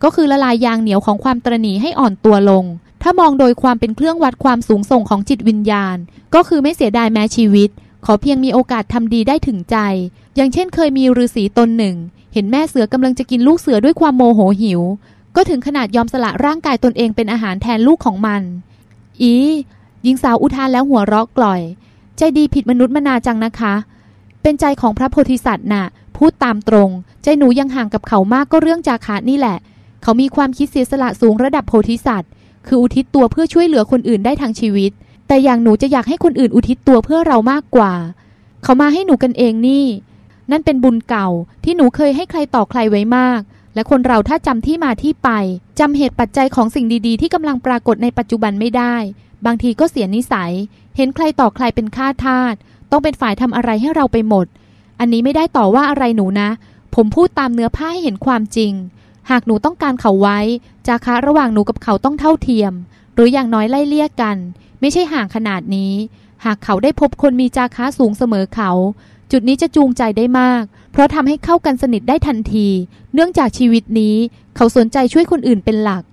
ก็คือละลายยางเหนียวของความตรณีให้อ่อนตัวลง ถ้ามองโดยความเป็นเครื่องวัดความสูงส่งของจิตวิญญาณ ก็คือไม่เสียดายแม้ชีวิต ขอเพียงมีโอกาสทำดีได้ถึงใจ อย่างเช่นเคยมีฤาษีตนหนึ่ง เห็นแม่เสือกำลังจะกินลูกเสือด้วยความโมโหหิว ก็ถึงขนาดยอมสละร่างกายตนเองเป็นอาหารแทนลูกของมัน อีหญิงสาวอุทานแล้วหัวเราะกล่อย ใจดีผิดมนุษย์มนาจังนะคะ เป็นใจของพระโพธิสัตว์น่ะ พูดตามตรง ใจหนูยังห่างกับเขามากก็เรื่องจาคะนี่แหละ เขามีความคิดเสียสละสูงระดับโพธิสัตว์ คืออุทิศตัวเพื่อช่วยเหลือคนอื่นได้ทางชีวิต แต่อย่างหนูจะอยากให้คนอื่นอุทิศตัวเพื่อเรามากกว่า เขามาให้หนูกันเองนี่ นั่นเป็นบุญเก่าที่หนูเคยให้ใครต่อใครไว้มาก และคนเราถ้าจำที่มาที่ไปจำเหตุปัจจัยของสิ่งดีๆ ที่กำลังปรากฏในปัจจุบันไม่ได้ บางทีก็เสียนิสัย เห็นใครต่อใครเป็นข้าทาสต้องเป็นฝ่ายทำอะไรให้เราไปหมด อันนี้ไม่ได้ต่อว่าอะไรหนูนะ ผมพูดตามเนื้อผ้าให้เห็นความจริง หากหนูต้องการเขาไว้ จาคะระหว่างหนูกับเขาต้องเท่าเทียม หรืออย่างน้อยไล่เลี่ยกัน ไม่ใช่ห่างขนาดนี้ หากเขาได้พบคนมีจาคะสูงเสมอเขา จุดนี้จะจูงใจได้มาก เพราะทำให้เข้ากันสนิทได้ทันที เนื่องจากชีวิตนี้ เขาสนใจช่วยคนอื่นเป็นหลัก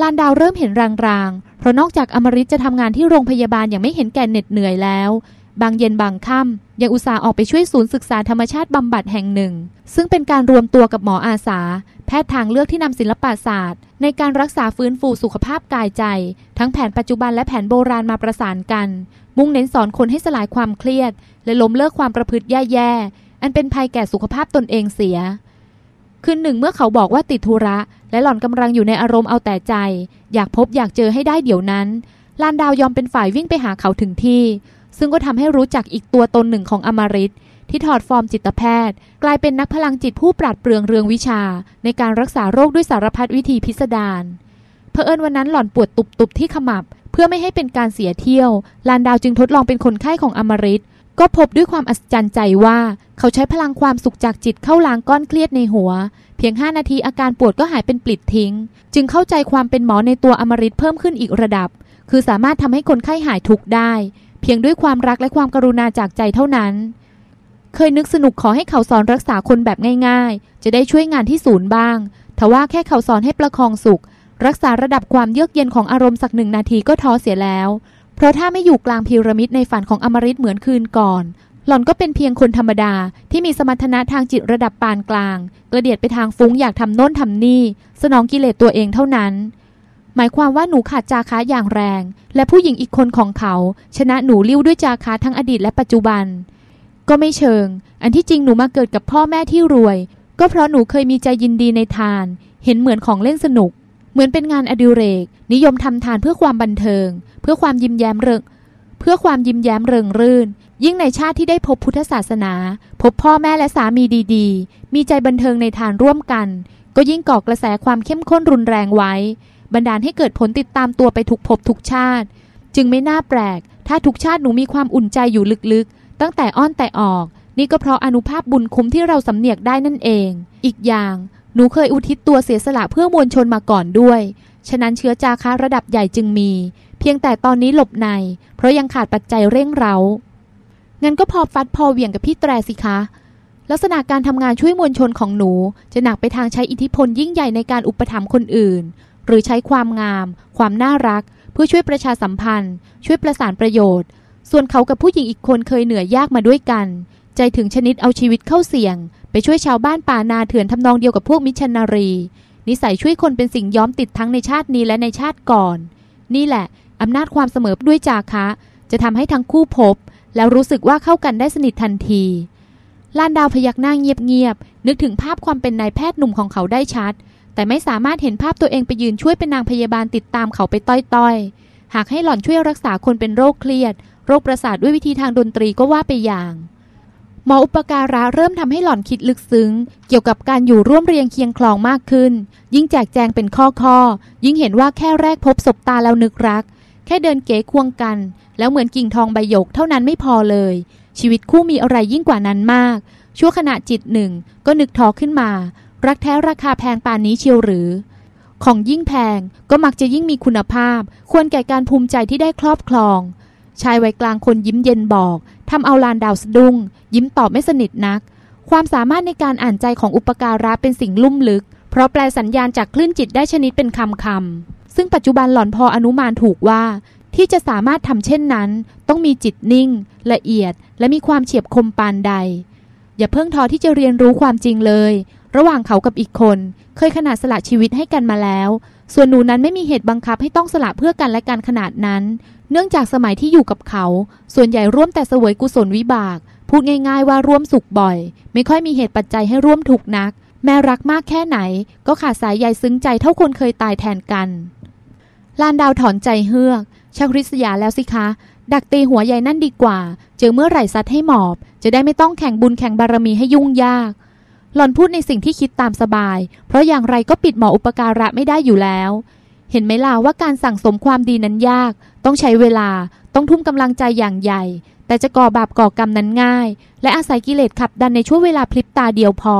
ลานดาวเริ่มเห็นรางๆ เพราะนอกจากอมริตจะทำงานที่โรงพยาบาลอย่างไม่เห็นแก่เหน็ดเหนื่อยแล้ว บางเย็นบางค่ำยังอุตส่าห์ออกไปช่วยศูนย์ศึกษาธรรมชาติบำบัดแห่งหนึ่ง ซึ่งเป็นการรวมตัวกับหมออาสา แพทย์ทางเลือกที่นำศิลปศาสตร์ ในการรักษาฟื้นฟูสุขภาพกายใจ ทั้งแผนปัจจุบันและแผนโบราณมาประสานกัน มุ่งเน้นสอนคนให้สลายความเครียด และล้มเลิกความประพฤติแย่ๆ อันเป็นภัยแก่สุขภาพตนเองเสีย คืนหนึ่งเมื่อเขาบอกว่าติดธุระ และหล่อนกำลังอยู่ในอารมณ์เอาแต่ใจ อยากพบอยากเจอให้ได้เดี๋ยวนั้นลานดาวยอมเป็นฝ่ายวิ่งไปหาเขาถึงที่ ซึ่งก็ทำให้รู้จักอีกตัวตนหนึ่งของอมริตที่ถอดฟอร์มจิตแพทย์ กลายเป็นนักพลังจิตผู้ปราดเปรื่องเรืองวิชา ในการรักษาโรคด้วยสารพัดวิธีพิสดารเผอิญวันนั้นหล่อนปวดตุบๆที่ขมับ พื่อไม่ให้เป็นการเสียเที่ยว ลานดาวจึงทดลองเป็นคนไข้ของอมริตก็พบด้วยความอัศจรรย์ใจว่า เขาใช้พลังความสุขจากจิตเข้าล้างก้อนเครียดในหัว เพียง 5 นาทีอาการปวดก็หายเป็นปลิดทิ้ง จึงเข้าใจความเป็นหมอในตัวอมริตเพิ่มขึ้นอีกระดับ คือสามารถทำให้คนไข้หายทุกได้ เพียงด้วยความรักและความกรุณาจากใจเท่านั้น เคยนึกสนุกขอให้เขาสอนรักษาคนแบบง่าย ๆ จะได้ช่วยงานที่ศูนย์บ้างทว่าแค่เขาสอนให้ประคองสุข รักษาระดับความเยือกเย็นของอารมณ์สักหนึ่งนาทีก็ท้อเสียแล้ว เพราะถ้าไม่อยู่กลางพีระมิดในฝันของอมริตเหมือนคืนก่อน หล่อนก็เป็นเพียงคนธรรมดาที่มีสมรรถนะทางจิตระดับปานกลาง กระเดียดไปทางฟุ้งอยากทำโน่นทำนี่ สนองกิเลสตัวเองเท่านั้น หมายความว่าหนูขาดจาคะอย่างแรง และผู้หญิงอีกคนของเขา ชนะหนูลิ้วด้วยจาคะทั้งอดีตและปัจจุบัน ก็ไม่เชิง อันที่จริงหนูมาเกิดกับพ่อแม่ที่รวย ก็เพราะหนูเคยมีใจยินดีในทาน เห็นเหมือนของเล่นสนุก เหมือนเป็นงานอดิเรก นิยมทำทานเพื่อความบันเทิง เพื่อความยิ้มแย้มเริงเพื่อความยิ้มแย้มเริงรื่น ยิ่งในชาติที่ได้พบพุทธศาสนา พบพ่อแม่และสามีดีๆ มีใจบันเทิงในทานร่วมกัน ก็ยิ่งก่อกระแสความเข้มข้นรุนแรงไว้ บันดาลให้เกิดผลติดตามตัวไปทุกภพทุกชาติ จึงไม่น่าแปลก ถ้าทุกชาติหนูมีความอุ่นใจอยู่ลึกๆ ตั้งแต่อ้อนแต่ออก นี่ก็เพราะอนุภาพบุญคุ้มที่เราสำเนียกได้นั่นเอง อีกอย่าง หนูเคยอุทิศตัวเสียสละเพื่อมวลชนมาก่อนด้วย ฉะนั้นเชื้อจาคะระดับใหญ่จึงมี เพียงแต่ตอนนี้หลบใน เพราะยังขาดปัจจัยเร่งเร้างั้นก็พอฟัดพอเหวี่ยงกับพี่แตรสิคะ ลักษณะการทำงานช่วยมวลชนของหนู จะหนักไปทางใช้อิทธิพลยิ่งใหญ่ในการอุปถัมภ์คนอื่น หรือใช้ความงาม ความน่ารัก เพื่อช่วยประชาสัมพันธ์ ช่วยประสานประโยชน์ ส่วนเขากับผู้หญิงอีกคนเคยเหนื่อยยากมาด้วยกัน ใจถึงชนิดเอาชีวิตเข้าเสี่ยง ไปช่วยชาวบ้านป่านาเถื่อนทำนองเดียวกับพวกมิชชันนารี นิสัยช่วยคนเป็นสิ่งย้อมติดทั้งในชาตินี้และในชาติก่อน นี่แหละอำนาจความเสมอด้วยจาคะ จะทำให้ทั้งคู่พบ แล้วรู้สึกว่าเข้ากันได้สนิททันทีลานดาวพยักหน้าเงียบๆนึกถึงภาพความเป็นนายแพทย์หนุ่มของเขาได้ชัด แต่ไม่สามารถเห็นภาพตัวเองไปยืนช่วยเป็นนางพยาบาลติดตามเขาไปต้อยๆ หากให้หล่อนช่วยรักษาคนเป็นโรคเครียด โรคประสาทด้วยวิธีทางดนตรีก็ว่าไปอย่าง หมออุปการะเริ่มทำให้หล่อนคิดลึกซึ้ง เกี่ยวกับการอยู่ร่วมเรียงเคียงคลองมากขึ้น ยิ่งแจกแจงเป็นข้อข้อ ยิ่งเห็นว่าแค่แรกพบศบตาแล้วนึกรัก แค่เดินเก๋ควงกัน แล้วเหมือนกิ่งทองใบหยกเท่านั้นไม่พอเลย ชีวิตคู่มีอะไรยิ่งกว่านั้นมาก ชั่วขณะจิตหนึ่ง ก็นึกทอขึ้นมา รักแท้ราคาแพงปานนี้เชียวหรือ ของยิ่งแพงก็มักจะยิ่งมีคุณภาพ ควรแก่การภูมิใจที่ได้ครอบครองชายวัยกลางคนยิ้มเย็นบอก ทำเอาลานดาวสะดุ้ง ยิ้มตอบไม่สนิทนัก ความสามารถในการอ่านใจของอุปการะเป็นสิ่งลุ่มลึก เพราะแปลสัญญาณจากคลื่นจิตได้ชนิดเป็นคำคำซึ่งปัจจุบันหล่อนพออนุมานถูกว่า ที่จะสามารถทำเช่นนั้น ต้องมีจิตนิ่ง ละเอียด และมีความเฉียบคมปานใด อย่าเพิ่งท้อที่จะเรียนรู้ความจริงเลย ระหว่างเขากับอีกคน เคยขนาดสละชีวิตให้กันมาแล้ว ส่วนหนูนั้นไม่มีเหตุบังคับให้ต้องสละเพื่อกันและกันขนาดนั้น เนื่องจากสมัยที่อยู่กับเขา ส่วนใหญ่ร่วมแต่เสวยกุศลวิบาก พูดง่ายๆว่าร่วมสุขบ่อย ไม่ค่อยมีเหตุปัจจัยให้ร่วมทุกนัก แม้รักมากแค่ไหน ก็ขาดสายใยซึ้งใจเท่าคนเคยตายแทนกัน ลานดาวถอนใจเฮือกชักริษยาแล้วสิคะ ดักตีหัวใหญ่นั่นดีกว่า เจอเมื่อไหร่ซัดให้หมอบ จะได้ไม่ต้องแข่งบุญแข่งบารมีให้ยุ่งยาก หล่อนพูดในสิ่งที่คิดตามสบาย เพราะอย่างไรก็ปิดหมออุปการะไม่ได้อยู่แล้ว เห็นไหมล่ะว่าการสั่งสมความดีนั้นยาก ต้องใช้เวลา ต้องทุ่มกำลังใจอย่างใหญ่ แต่จะก่อบาปก่อกรรมนั้นง่าย และอาศัยกิเลสขับดันในช่วงเวลาพลิบตาเดียวพอ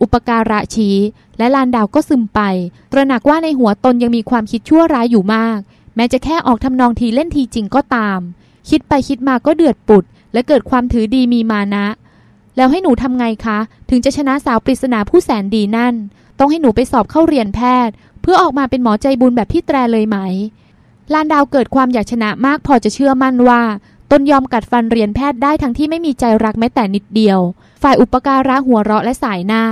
อุปการะชี้ และลานดาวก็ซึมไป ตระหนักว่าในหัวตนยังมีความคิดชั่วร้ายอยู่มาก แม้จะแค่ออกทำนองทีเล่นทีจริงก็ตาม คิดไปคิดมาก็เดือดปุด และเกิดความถือดีมีมานะ แล้วให้หนูทำไงคะ ถึงจะชนะสาวปริศนาผู้แสนดีนั่น ต้องให้หนูไปสอบเข้าเรียนแพทย์ เพื่อออกมาเป็นหมอใจบุญแบบพี่แตรเลยไหม ลานดาวเกิดความอยากชนะมากพอจะเชื่อมั่นว่าตนยอมกัดฟันเรียนแพทย์ได้ทั้งที่ไม่มีใจรักแม้แต่นิดเดียว ฝ่ายอุปการะหัวเราะและสายหน้า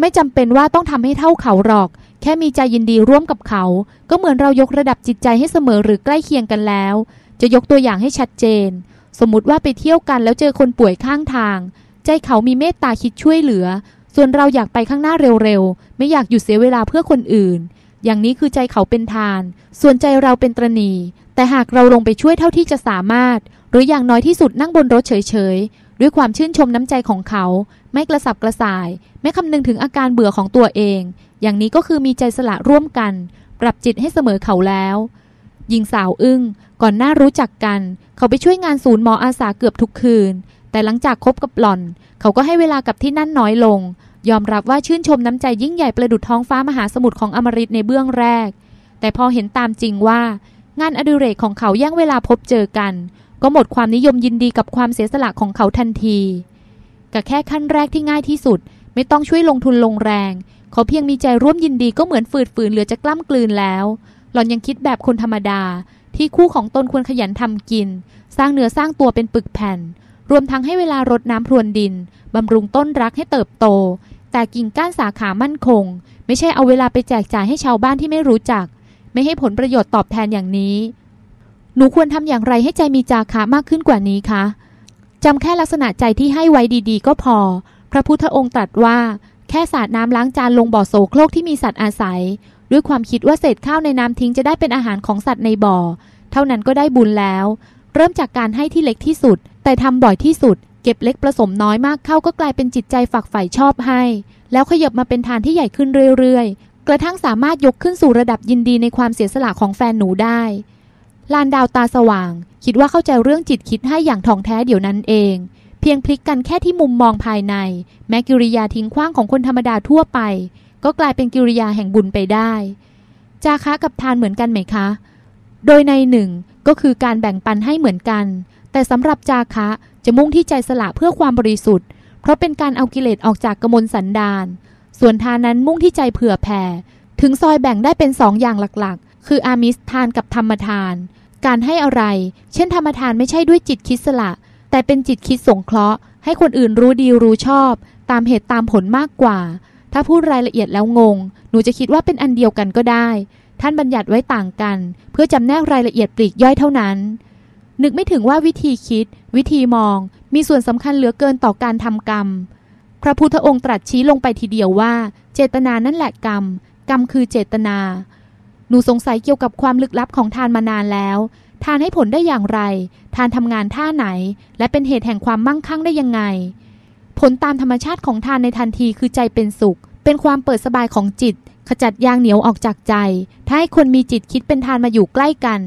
ไม่จำเป็นว่าต้องทำให้เท่าเขาหรอก แค่มีใจยินดีร่วมกับเขา ก็เหมือนเรายกระดับจิตใจให้เสมอหรือใกล้เคียงกันแล้ว จะยกตัวอย่างให้ชัดเจน สมมุติว่าไปเที่ยวกันแล้วเจอคนป่วยข้างทาง ใจเขามีเมตตาคิดช่วยเหลือ ส่วนเราอยากไปข้างหน้าเร็วๆ ไม่อยากหยุดเสียเวลาเพื่อคนอื่น อย่างนี้คือใจเขาเป็นทาน ส่วนใจเราเป็นตรณี แต่หากเราลงไปช่วยเท่าที่จะสามารถ หรืออย่างน้อยที่สุดนั่งบนรถเฉยๆ ด้วยความชื่นชมน้ำใจของเขา ไม่กระสับกระส่าย ไม่คำนึงถึงอาการเบื่อของตัวเอง อย่างนี้ก็คือมีใจสละร่วมกัน ปรับจิตให้เสมอเขาแล้วหญิงสาวอึ้ง ก่อนหน้ารู้จักกัน เขาไปช่วยงานศูนย์หมออาสาเกือบทุกคืน แต่หลังจากคบกับหล่อน เขาก็ให้เวลากับที่นั่นน้อยลง ยอมรับว่าชื่นชมน้ำใจยิ่งใหญ่ประดุดท้องฟ้ามหาสมุทรของอมฤตในเบื้องแรก แต่พอเห็นตามจริงว่า งานอดิเรกของเขาย่างเวลาพบเจอกัน ก็หมดความนิยมยินดีกับความเสียสละของเขาทันทีกับแค่ขั้นแรกที่ง่ายที่สุด ไม่ต้องช่วยลงทุนลงแรง เขาเพียงมีใจร่วมยินดีก็เหมือนฝืดฝืนเหลือจะกล้ำกลืนแล้ว หล่อนยังคิดแบบคนธรรมดา ที่คู่ของตนควรขยันทำกิน สร้างเนื้อสร้างตัวเป็นปึกแผ่น รวมทั้งให้เวลารดน้ำพรวนดิน บำรุงต้นรักให้เติบโต แต่กิ่งก้านสาขามั่นคง ไม่ใช่เอาเวลาไปแจกจ่ายให้ชาวบ้านที่ไม่รู้จัก ไม่ให้ผลประโยชน์ตอบแทนอย่างนี้ หนูควรทำอย่างไรให้ใจมีจาคะมากขึ้นกว่านี้คะจำแค่ลักษณะใจที่ให้ไว้ดีๆ ก็พอ พระพุทธองค์ตรัสว่า แค่สาดน้ำล้างจานลงบ่อโสโครกที่มีสัตว์อาศัย ด้วยความคิดว่าเศษข้าวในน้ำทิ้งจะได้เป็นอาหารของสัตว์ในบ่อ เท่านั้นก็ได้บุญแล้ว เริ่มจากการให้ที่เล็กที่สุด แต่ทำบ่อยที่สุด เก็บเล็กผสมน้อยมากเข้าก็กลายเป็นจิตใจฝักใฝ่ชอบให้ แล้วขยับมาเป็นทานที่ใหญ่ขึ้นเรื่อยๆ กระทั่งสามารถยกขึ้นสู่ระดับยินดีในความเสียสละของแฟนหนูได้ ลานดาวตาสว่าง คิดว่าเข้าใจเรื่องจิตคิดให้อย่างท่องแท้เดี๋ยวนั้นเอง เพียงพลิกกันแค่ที่มุมมองภายใน แม้กิริยาทิ้งขว้างของคนธรรมดาทั่วไป ก็กลายเป็นกิริยาแห่งบุญไปได้ จาคะกับทานเหมือนกันไหมคะ โดยในหนึ่งก็คือการแบ่งปันให้เหมือนกัน แต่สำหรับจาคะ จะมุ่งที่ใจสละเพื่อความบริสุทธิ์ เพราะเป็นการเอากิเลสออกจากกมลสันดาน ส่วนทานนั้นมุ่งที่ใจเผื่อแผ่ ถึงซอยแบ่งได้เป็นสองอย่างหลักๆ คืออามิสทานกับธรรมทาน การให้อะไร เช่นธรรมทานไม่ใช่ด้วยจิตคิดสละ แต่เป็นจิตคิดสงเคราะห์ ให้คนอื่นรู้ดีรู้ชอบ ตามเหตุตามผลมากกว่า ถ้าพูดรายละเอียดแล้วงง หนูจะคิดว่าเป็นอันเดียวกันก็ได้ ท่านบัญญัติไว้ต่างกัน เพื่อจำแนกรายละเอียดปลีกย่อยเท่านั้น นึกไม่ถึงว่าวิธีคิด วิธีมองมีส่วนสำคัญเหลือเกินต่อการทำกรรม พระพุทธองค์ตรัสชี้ลงไปทีเดียวว่า เจตนานั่นแหละกรรม กรรมคือเจตนา หนูสงสัยเกี่ยวกับความลึกลับของทานมานานแล้ว ทานให้ผลได้อย่างไร ทานทำงานท่าไหน และเป็นเหตุแห่งความมั่งคั่งได้ยังไง ผลตามธรรมชาติของทานในทันทีคือใจเป็นสุข เป็นความเปิดสบายของจิต ขจัดยางเหนียวออกจากใจ ถ้าให้คนมีจิตคิดเป็นทานมาอยู่ใกล้กัน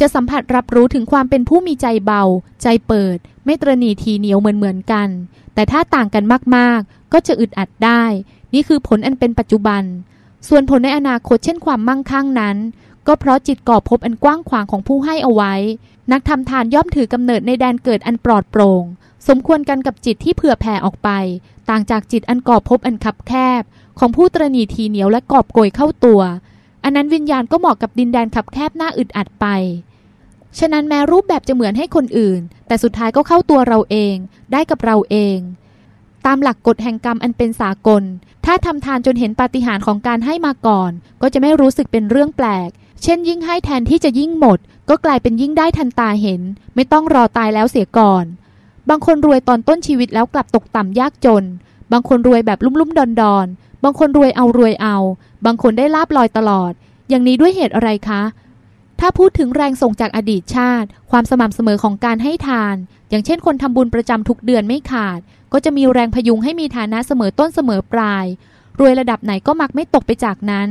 จะสัมผัสรับรู้ถึงความเป็นผู้มีใจเบา ใจเปิด ไม่ตรณีทีเหนียวเหมือนเหมือนกัน แต่ถ้าต่างกันมากๆ ก็จะอึดอัดได้ นี่คือผลอันเป็นปัจจุบัน ส่วนผลในอนาคตเช่นความมั่งคั่งนั้น ก็เพราะจิตก่อภพอันกว้างขวางของผู้ให้เอาไว้ นักทำทานย่อมถือกำเนิดในแดนเกิดอันปลอดโปร่ง สมควรกันกับจิตที่เผื่อแผ่ออกไป ต่างจากจิตอันก่อภพอันคับแคบ ของผู้ตรณีทีเหนียวและกอบโกยเข้าตัว อันนั้นวิญญาณก็เหมาะกับดินแดนขับแคบหน้าอึดอัดไป ฉะนั้นแม้รูปแบบจะเหมือนให้คนอื่น แต่สุดท้ายก็เข้าตัวเราเอง ได้กับเราเอง ตามหลักกฎแห่งกรรมอันเป็นสากล ถ้าทำทานจนเห็นปาฏิหาริย์ของการให้มาก่อน ก็จะไม่รู้สึกเป็นเรื่องแปลก เช่นยิ่งให้แทนที่จะยิ่งหมด ก็กลายเป็นยิ่งได้ทันตาเห็น ไม่ต้องรอตายแล้วเสียก่อน บางคนรวยตอนต้นชีวิตแล้วกลับตกต่ำยากจน บางคนรวยแบบลุ่มๆดอนดอนบางคนรวยเอารวยเอา บางคนได้ลาบลอยตลอด อย่างนี้ด้วยเหตุอะไรคะ ถ้าพูดถึงแรงส่งจากอดีตชาติ ความสม่ำเสมอของการให้ทาน อย่างเช่นคนทำบุญประจำทุกเดือนไม่ขาด ก็จะมีแรงพยุงให้มีฐานะเสมอต้นเสมอปลาย รวยระดับไหนก็มักไม่ตกไปจากนั้น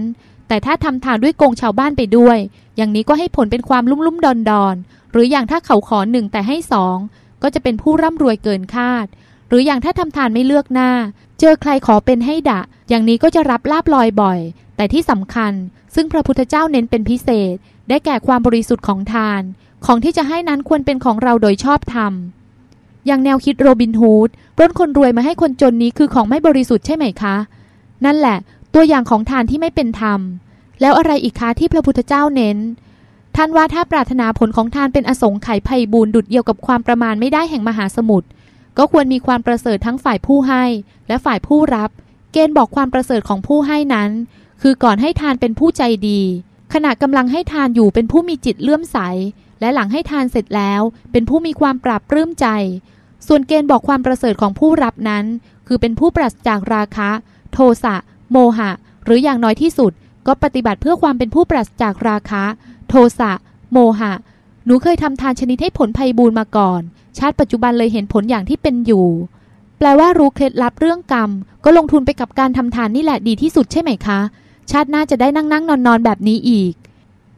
แต่ถ้าทำทานด้วยโกงชาวบ้านไปด้วย อย่างนี้ก็ให้ผลเป็นความลุ่มลุ่มดอนดอนหรืออย่างถ้าเขาขอหนึ่งแต่ให้สองก็จะเป็นผู้ร่ำรวยเกินคาด หรืออย่างถ้าทำทานไม่เลือกหน้า เจอใครขอเป็นให้ดะ อย่างนี้ก็จะรับลาบลอยบ่อย แต่ที่สำคัญ ซึ่งพระพุทธเจ้าเน้นเป็นพิเศษ ได้แก่ความบริสุทธิ์ของทาน ของที่จะให้นั้นควรเป็นของเราโดยชอบธรรม อย่างแนวคิดโรบินฮูดปล้นคนรวยมาให้คนจนนี้คือของไม่บริสุทธิ์ใช่ไหมคะ นั่นแหละ ตัวอย่างของทานที่ไม่เป็นธรรม แล้วอะไรอีกคะที่พระพุทธเจ้าเน้น ท่านว่าถ้าปรารถนาผลของทานเป็นอสงไขยไพบูรณ์ดุดเดียวกับความประมาณไม่ได้แห่งมหาสมุทร ก็ควรมีความประเสริฐทั้งฝ่ายผู้ให้ และฝ่ายผู้รับ เกณฑ์บอกความประเสริฐของผู้ให้นั้น คือก่อนให้ทานเป็นผู้ใจดี ขณะกำลังให้ทานอยู่เป็นผู้มีจิตเลื่อมใส และหลังให้ทานเสร็จแล้ว เป็นผู้มีความปราบปลื้มใจ ส่วนเกณฑ์บอกความประเสริฐของผู้รับนั้น คือเป็นผู้ปราศจากราคะ โทสะโมหะ หรืออย่างน้อยที่สุด ก็ปฏิบัติเพื่อความเป็นผู้ปราศจากราคะ โทสะโมหะ หนูเคยทำทานชนิดให้ผลภัยบูรมาก่อน ชาติปัจจุบันเลยเห็นผลอย่างที่เป็นอยู่ แปลว่ารู้เคล็ดลับเรื่องกรรม ก็ลงทุนไปกับการทำทานนี่แหละดีที่สุดใช่ไหมคะ ชาติหน้าจะได้นั่งนั่งนอนนอนแบบนี้อีก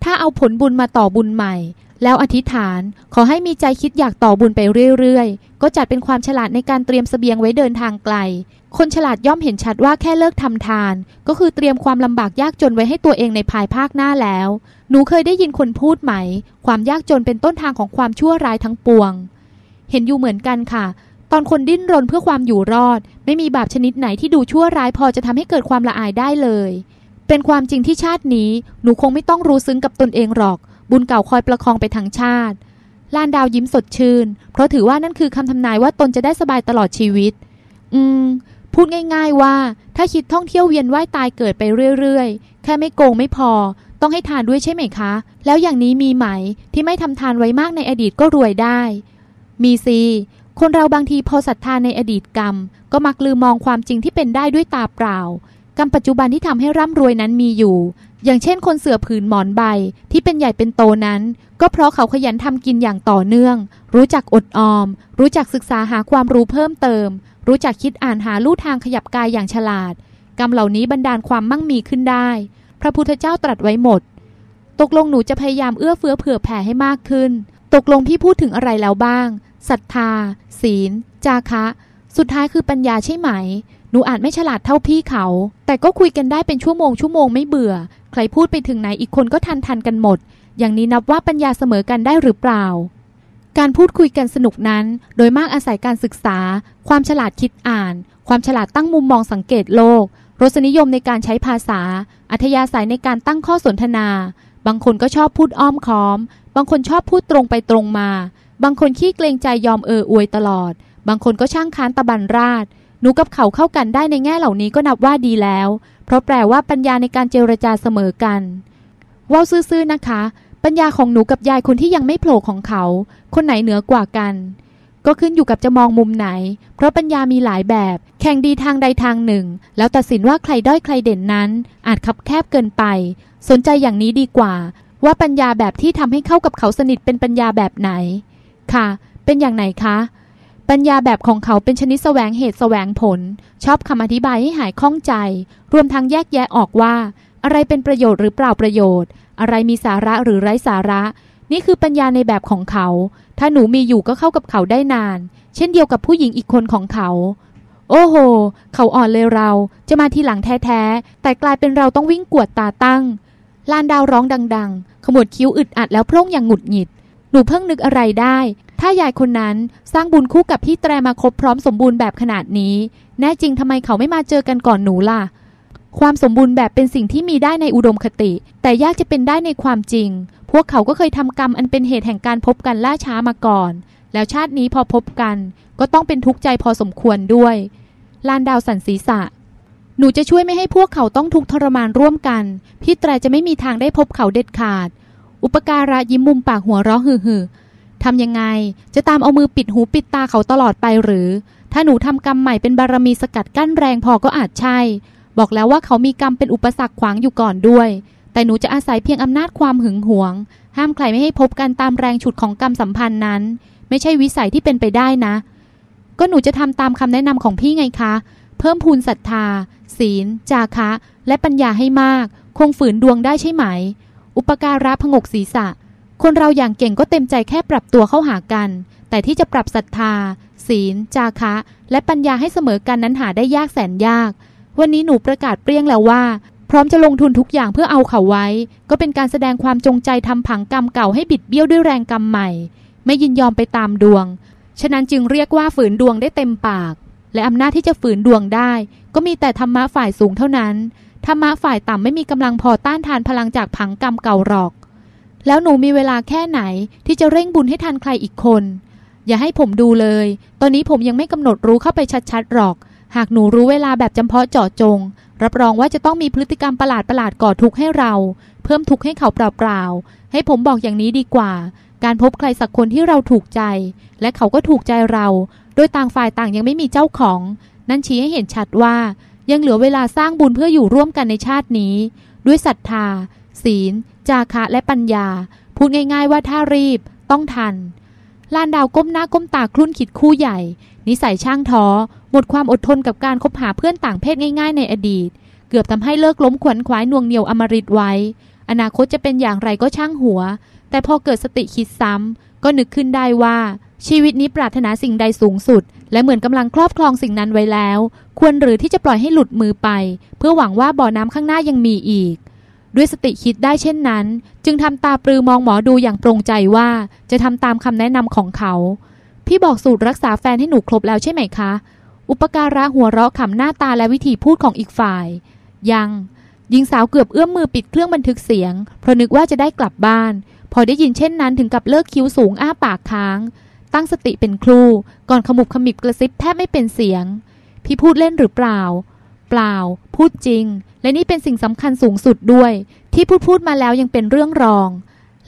ถ้าเอาผลบุญมาต่อบุญใหม่ แล้วอธิษฐานขอให้มีใจคิดอยากต่อบุญไปเรื่อยๆ ก็จัดเป็นความฉลาดในการเตรียมเสบียงไว้เดินทางไกล คนฉลาดย่อมเห็นชัดว่าแค่เลิกทำทาน ก็คือเตรียมความลำบากยากจนไว้ให้ตัวเองในภายภาคหน้าแล้ว หนูเคยได้ยินคนพูดไหม ความยากจนเป็นต้นทางของความชั่วร้ายทั้งปวง เห็นอยู่เหมือนกันค่ะตอนคนดิ้นรนเพื่อความอยู่รอด ไม่มีบาปชนิดไหนที่ดูชั่วร้ายพอจะทำให้เกิดความละอายได้เลย เป็นความจริงที่ชาตินี้หนูคงไม่ต้องรู้ซึ้งกับตนเองหรอก บุญเก่าคอยประคองไปทั้งชาติลานดาวยิ้มสดชื่น เพราะถือว่านั่นคือคำทำนายว่าตนจะได้สบายตลอดชีวิต อืม พูดง่ายๆว่า ถ้าคิดท่องเที่ยวเวียนว่ายตายเกิดไปเรื่อยๆ แค่ไม่โกงไม่พอ ต้องให้ทานด้วยใช่ไหมคะ แล้วอย่างนี้มีไหมที่ไม่ทำทานไว้มากในอดีตก็รวยได้ มีสิคนเราบางทีพอศรัทธาในอดีตกรรม ก็มักลืมมองความจริงที่เป็นได้ด้วยตาเปล่า กรรมปัจจุบันที่ทำให้ร่ำรวยนั้นมีอยู่ อย่างเช่นคนเสือผืนหมอนใบที่เป็นใหญ่เป็นโตนั้น ก็เพราะเขาขยันทำกินอย่างต่อเนื่อง รู้จักอดออม รู้จักศึกษาหาความรู้เพิ่มเติม รู้จักคิดอ่านหาลู่ทางขยับกายอย่างฉลาด กรรมเหล่านี้บันดาลความมั่งมีขึ้นได้ พระพุทธเจ้าตรัสไว้หมด ตกลงหนูจะพยายามเอื้อเฟื้อเผื่อแผ่ให้มากขึ้น ตกลงพี่พูดถึงอะไรแล้วบ้างศรัทธา ศีล จาคะ สุดท้ายคือปัญญาใช่ไหม หนูอาจไม่ฉลาดเท่าพี่เขา แต่ก็คุยกันได้เป็นชั่วโมงชั่วโมงไม่เบื่อ ใครพูดไปถึงไหนอีกคนก็ทันทันกันหมด อย่างนี้นับว่าปัญญาเสมอกันได้หรือเปล่า การพูดคุยกันสนุกนั้น โดยมากอาศัยการศึกษา ความฉลาดคิดอ่าน ความฉลาดตั้งมุมมองสังเกตโลก รสนิยมในการใช้ภาษา อัธยาศัยในการตั้งข้อสนทนา บางคนก็ชอบพูดอ้อมค้อม บางคนชอบพูดตรงไปตรงมา บางคนขี้เกรงใจยอมเอออวยตลอด บางคนก็ช่างค้านตะบันราด หนูกับเขาเข้ากันได้ในแง่เหล่านี้ก็นับว่าดีแล้ว เพราะแปลว่าปัญญาในการเจรจาเสมอกันว่าวซื่อๆนะคะ ปัญญาของหนูกับยายคนที่ยังไม่โผล่ของเขา คนไหนเหนือกว่ากัน ก็ขึ้นอยู่กับจะมองมุมไหน เพราะปัญญามีหลายแบบ แข่งดีทางใดทางหนึ่ง แล้วตัดสินว่าใครด้อยใครเด่นนั้น อาจคับแคบเกินไป สนใจอย่างนี้ดีกว่า ว่าปัญญาแบบที่ทำให้เข้ากับเขาสนิทเป็นปัญญาแบบไหน ค่ะ เป็นอย่างไหนคะ ปัญญาแบบของเขาเป็นชนิดแสวงเหตุแสวงผล ชอบคำอธิบายให้หายข้องใจ รวมทั้งแยกแยะออกว่า อะไรเป็นประโยชน์หรือเปล่าประโยชน์ อะไรมีสาระหรือไร้สาระ นี่คือปัญญาในแบบของเขา ถ้าหนูมีอยู่ก็เข้ากับเขาได้นาน เช่นเดียวกับผู้หญิงอีกคนของเขา โอ้โห เขาอ่อนเลยเราจะมาทีหลังแท้ๆแต่กลายเป็นเราต้องวิ่งกวดตาตั้งลานดาวร้องดัง ๆ ขมวดคิ้วอึดอัดแล้วพร่งอย่างหงุดหงิดหนูเพิ่งนึกอะไรได้ ถ้ายายคนนั้นสร้างบุญคู่กับพี่แตรมาครบพร้อมสมบูรณ์แบบขนาดนี้ แน่จริงทำไมเขาไม่มาเจอกันก่อนหนูล่ะ ความสมบูรณ์แบบเป็นสิ่งที่มีได้ในอุดมคติ แต่ยากจะเป็นได้ในความจริง พวกเขาก็เคยทำกรรมอันเป็นเหตุแห่งการพบกันล่าช้ามาก่อน แล้วชาตินี้พอพบกัน ก็ต้องเป็นทุกข์ใจพอสมควรด้วย ลานดาวสันศีษะหนูจะช่วยไม่ให้พวกเขาต้องทุกข์ทรมานร่วมกัน พี่แตรจะไม่มีทางได้พบเขาเด็ดขาด อุปการะยิ้มมุมปากหัวเราะฮือฮือ ทำยังไง จะตามเอามือปิดหูปิดตาเขาตลอดไปหรือ ถ้าหนูทำกรรมใหม่เป็นบารมีสกัดกั้นแรงพอก็อาจใช่ บอกแล้วว่าเขามีกรรมเป็นอุปสรรคขวางอยู่ก่อนด้วย แต่หนูจะอาศัยเพียงอำนาจความหึงหวง ห้ามใครไม่ให้พบกันตามแรงฉุดของกรรมสัมพันธ์นั้น ไม่ใช่วิสัยที่เป็นไปได้นะ ก็หนูจะทำตามคำแนะนำของพี่ไงคะ เพิ่มพูนศรัทธา ศีล จาคะ และปัญญาให้มาก คงฝืนดวงได้ใช่ไหม อุปการะพงกศีรษะ คนเราอย่างเก่งก็เต็มใจแค่ปรับตัวเข้าหากัน แต่ที่จะปรับศรัทธา ศีล จาคะ และปัญญาให้เสมอกันนั้นหาได้ยากแสนยาก วันนี้หนูประกาศเปรี้ยงแล้วว่า พร้อมจะลงทุนทุกอย่างเพื่อเอาเขาไว้ ก็เป็นการแสดงความจงใจทำผังกรรมเก่าให้บิดเบี้ยวด้วยแรงกรรมใหม่ ไม่ยินยอมไปตามดวง ฉะนั้นจึงเรียกว่าฝืนดวงได้เต็มปาก และอำนาจที่จะฝืนดวงได้ ก็มีแต่ธรรมะฝ่ายสูงเท่านั้นธรรมะฝ่ายต่ำไม่มีกำลังพอต้านทานพลังจากผังกรรมเก่าหรอก แล้วหนูมีเวลาแค่ไหนที่จะเร่งบุญให้ทันใครอีกคน อย่าให้ผมดูเลย ตอนนี้ผมยังไม่กำหนดรู้เข้าไปชัดๆหรอก หากหนูรู้เวลาแบบจำเพาะเจาะจง รับรองว่าจะต้องมีพฤติกรรมประหลาดประหลาดๆก่อทุกข์ให้เรา เพิ่มทุกข์ให้เขาเปล่าๆให้ผมบอกอย่างนี้ดีกว่า การพบใครสักคนที่เราถูกใจ และเขาก็ถูกใจเรา โดยต่างฝ่ายต่างยังไม่มีเจ้าของ นั่นชี้ให้เห็นชัดว่า ยังเหลือเวลาสร้างบุญเพื่ออยู่ร่วมกันในชาตินี้ ด้วยศรัทธา ศีล จาคะและปัญญา พูดง่ายๆว่าถ้ารีบต้องทันลานดาวก้มหน้าก้มตาคลุ่นคิดคู่ใหญ่ นิสัยช่างท้อ หมดความอดทนกับการคบหาเพื่อนต่างเพศง่ายๆในอดีต เกือบทำให้เลิกล้มขวนขวายนวงเหนียวอมริตไว้ อนาคตจะเป็นอย่างไรก็ช่างหัว แต่พอเกิดสติคิดซ้ำก็นึกขึ้นได้ว่า ชีวิตนี้ปรารถนาสิ่งใดสูงสุด และเหมือนกำลังครอบครองสิ่งนั้นไว้แล้ว ควรหรือที่จะปล่อยให้หลุดมือไป เพื่อหวังว่าบ่อน้ำข้างหน้ายังมีอีก ด้วยสติคิดได้เช่นนั้น จึงทำตาปรือมองหมอดูอย่างตรงใจว่าจะทำตามคำแนะนำของเขา พี่บอกสูตรรักษาแฟนให้หนูครบแล้วใช่ไหมคะ อุปการะหัวเราะขำหน้าตาและวิธีพูดของอีกฝ่าย ยังหญิงสาวเกือบเอื้อมมือปิดเครื่องบันทึกเสียง เพราะนึกว่าจะได้กลับบ้าน พอได้ยินเช่นนั้นถึงกับเลิกคิ้วสูงอ้าปากค้าง ตั้งสติเป็นครู ก่อนขมุบขมิบกระซิบแทบไม่เป็นเสียง พี่พูดเล่นหรือเปล่า เปล่า พูดจริง และนี่เป็นสิ่งสำคัญสูงสุดด้วย ที่พูดพูดมาแล้วยังเป็นเรื่องรอง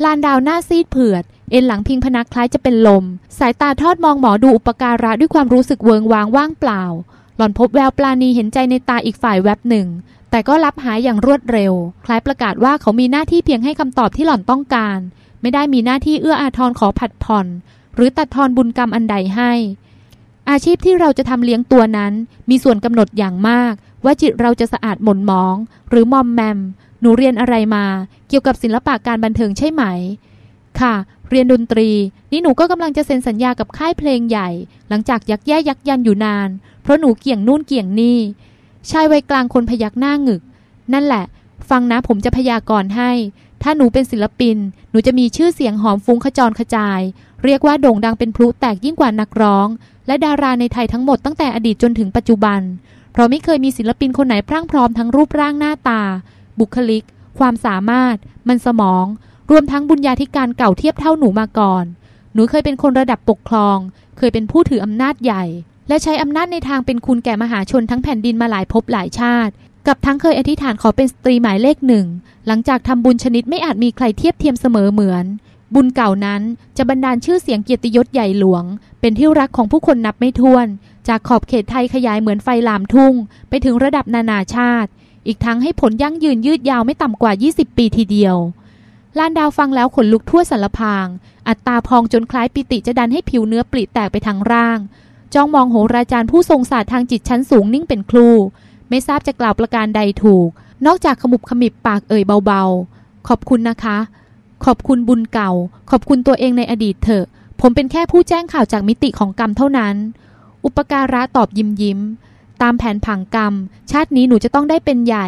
ลานดาวหน้าซีดเผือด เอ็นหลังพิงพนักคล้ายจะเป็นลม สายตาทอดมองหมอดูอุปการะด้วยความรู้สึกเวิงวางว่างเปล่า หล่อนพบแววปลาณีเห็นใจในตาอีกฝ่ายแวบหนึ่ง แต่ก็รับหายอย่างรวดเร็ว คล้ายประกาศว่าเขามีหน้าที่เพียงให้คำตอบที่หล่อนต้องการ ไม่ได้มีหน้าที่เอื้ออาทรขอผัดผ่อน หรือตัดทอนบุญกรรมอันใดให้ อาชีพที่เราจะทำเลี้ยงตัวนั้น มีส่วนกำหนดอย่างมาก ว่าจิตเราจะสะอาดหม่นหมอง หรือมอมแมม หนูเรียนอะไรมา เกี่ยวกับศิลปะการบันเทิงใช่ไหม ค่ะ เรียนดนตรี นี่หนูก็กำลังจะเซ็นสัญญากับค่ายเพลงใหญ่ หลังจากยักแย่ยักยันอยู่นาน เพราะหนูเกี่ยงนู่นเกี่ยงนี่ชายวัยกลางคนพยักหน้าหงึก นั่นแหละ ฟังนะผมจะพยากรณ์ให้ ถ้าหนูเป็นศิลปิน หนูจะมีชื่อเสียงหอมฟุ้งขจรขจาย เรียกว่าโด่งดังเป็นพลุแตกยิ่งกว่านักร้อง และดาราในไทยทั้งหมดตั้งแต่อดีตจนถึงปัจจุบัน เพราะไม่เคยมีศิลปินคนไหนพรั่งพร้อมทั้งรูปร่างหน้าตา บุคลิก ความสามารถ มันสมอง รวมทั้งบุญญาธิการเก่าเทียบเท่าหนูมาก่อน หนูเคยเป็นคนระดับปกครอง เคยเป็นผู้ถืออำนาจใหญ่ และใช้อำนาจในทางเป็นคุณแก่มหาชนทั้งแผ่นดินมาหลายภพหลายชาติ กับทั้งเคยอธิษฐานขอเป็นสตรีหมายเลขหนึ่งหลังจากทำบุญชนิดไม่อาจมีใครเทียบเทียมเสมอเหมือน บุญเก่านั้นจะบรรดาลชื่อเสียงเกียรติยศใหญ่หลวง เป็นที่รักของผู้คนนับไม่ถ้วน จากขอบเขตไทยขยายเหมือนไฟลามทุ่ง ไปถึงระดับนานาชาติ อีกทั้งให้ผลยั่งยืนยืดยาวไม่ต่ำกว่า 20 ปีทีเดียวลานดาวฟังแล้วขนลุกทั่วสารพาง อัตตาพองจนคล้ายปิติจะดันให้ผิวเนื้อปลิแตกไปทางร่าง จ้องมองโหราจารย์ผู้ทรงศาสตร์ทางจิตชั้นสูงนิ่งเป็นครู ไม่ทราบจะกล่าวประการใดถูก นอกจากขมุบขมิบปากเอ่ยเบาๆ ขอบคุณนะคะ ขอบคุณบุญเก่า ขอบคุณตัวเองในอดีตเถอะ ผมเป็นแค่ผู้แจ้งข่าวจากมิติของกรรมเท่านั้น อุปการะตอบยิ้มยิ้ม ตามแผนผังกรรม ชาตินี้หนูจะต้องได้เป็นใหญ่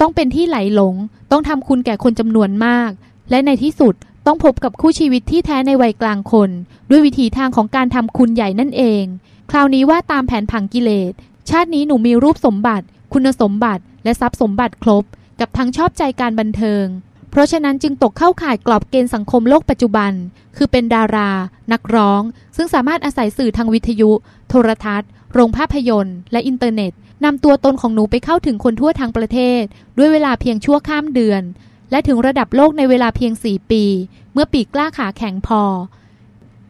ต้องเป็นที่ใหลหลง ต้องทำคุณแก่คนจำนวนมาก และในที่สุดต้องพบกับคู่ชีวิตที่แท้ในวัยกลางคน ด้วยวิธีทางของการทำคุณใหญ่นั่นเอง คราวนี้ว่าตามแผนผังกิเลส ชาตินี้หนูมีรูปสมบัติ คุณสมบัติ และทรัพย์สมบัติครบ กับทั้งชอบใจการบันเทิง เพราะฉะนั้นจึงตกเข้าข่ายกรอบเกณฑ์สังคมโลกปัจจุบัน คือเป็นดารา นักร้อง ซึ่งสามารถอาศัยสื่อทางวิทยุ โทรทัศน์ โรงภาพยนตร์ และอินเทอร์เน็ตนำตัวตนของหนูไปเข้าถึงคนทั่วทั้งประเทศ ด้วยเวลาเพียงชั่วข้ามเดือน และถึงระดับโลกในเวลาเพียง 4 ปี เมื่อปีกล้าขาแข็งพอ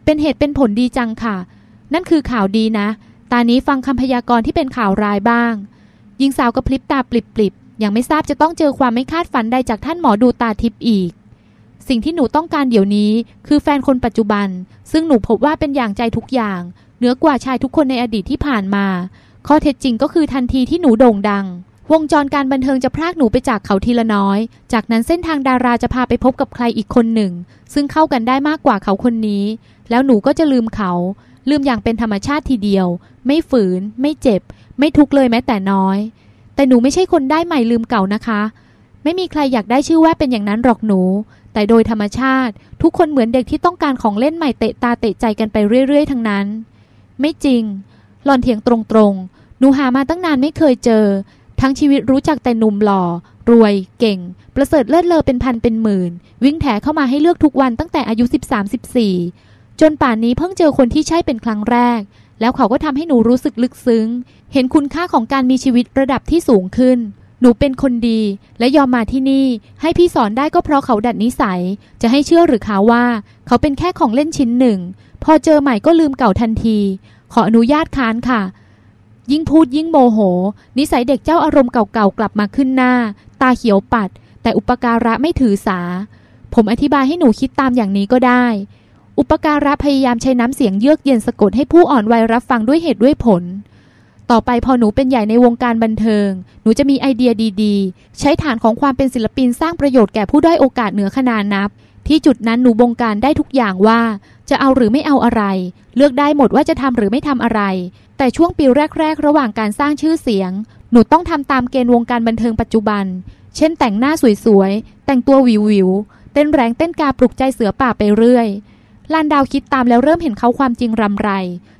เป็นเหตุเป็นผลดีจังค่ะ นั่นคือข่าวดีนะ ตานี้ฟังคำพยากรณ์ที่เป็นข่าวร้ายบ้างหญิงสาวกระพริบตาปลิบ ยังไม่ทราบจะต้องเจอความไม่คาดฝันใดจากท่านหมอดูตาทิพย์อีก สิ่งที่หนูต้องการเดี๋ยวนี้ คือแฟนคนปัจจุบัน ซึ่งหนูพบว่าเป็นอย่างใจทุกอย่าง เหนือกว่าชายทุกคนในอดีตที่ผ่านมา ข้อเท็จจริงก็คือทันทีที่หนูโด่งดัง วงจรการบันเทิงจะพรากหนูไปจากเขาทีละน้อย จากนั้นเส้นทางดาราจะพาไปพบกับใครอีกคนหนึ่ง ซึ่งเข้ากันได้มากกว่าเขาคนนี้ แล้วหนูก็จะลืมเขา ลืมอย่างเป็นธรรมชาติทีเดียว ไม่ฝืน ไม่เจ็บ ไม่ทุกข์เลยแม้แต่น้อย แต่หนูไม่ใช่คนได้ใหม่ลืมเก่านะคะ ไม่มีใครอยากได้ชื่อว่าเป็นอย่างนั้นหรอกหนู แต่โดยธรรมชาติ ทุกคนเหมือนเด็กที่ต้องการของเล่นใหม่เตะตาเตะใจกันไปเรื่อยๆ ทั้งนั้น ไม่จริง หล่อนเถียงตรงๆ หนูหามาตั้งนานไม่เคยเจอ ทั้งชีวิตรู้จักแต่หนุ่มหล่อ รวย เก่ง ประเสริฐเลิศเลอเป็นพันเป็นหมื่น วิ่งแถเข้ามาให้เลือกทุกวันตั้งแต่อายุ 13-14จนป่านนี้เพิ่งเจอคนที่ใช่เป็นครั้งแรก แล้วเขาก็ทำให้หนูรู้สึกลึกซึ้ง เห็นคุณค่าของการมีชีวิตระดับที่สูงขึ้น หนูเป็นคนดีและยอมมาที่นี่ ให้พี่สอนได้ก็เพราะเขาดัดนิสัย จะให้เชื่อหรือคะว่า เขาเป็นแค่ของเล่นชิ้นหนึ่ง พอเจอใหม่ก็ลืมเก่าทันที ขออนุญาตค้านค่ะ ยิ่งพูดยิ่งโมโห นิสัยเด็กเจ้าอารมณ์เก่าๆกลับมาขึ้นหน้า ตาเขียวปัด แต่อุปการะไม่ถือสา ผมอธิบายให้หนูคิดตามอย่างนี้ก็ได้ อุปการะพยายามใช้น้ำเสียงเยือกเย็นสะกดให้ผู้อ่อนวัยรับฟังด้วยเหตุด้วยผล ต่อไปพอหนูเป็นใหญ่ในวงการบันเทิง หนูจะมีไอเดียดีๆ ใช้ฐานของความเป็นศิลปินสร้างประโยชน์แก่ผู้ด้อยโอกาสเหนือขนานับ ที่จุดนั้นหนูบงการได้ทุกอย่างว่า จะเอาหรือไม่เอาอะไร เลือกได้หมดว่าจะทำหรือไม่ทำอะไร แต่ช่วงปีแรก ๆ ระหว่างการสร้างชื่อเสียง หนูต้องทำตามเกณฑ์วงการบันเทิงปัจจุบัน เช่น แต่งหน้าสวยๆแต่งตัววิวๆเต้นแรงเต้นกาปลุกใจเสือป่าไปเรื่อย ลานดาวคิดตามแล้วเริ่มเห็นเขาความจริงรำไร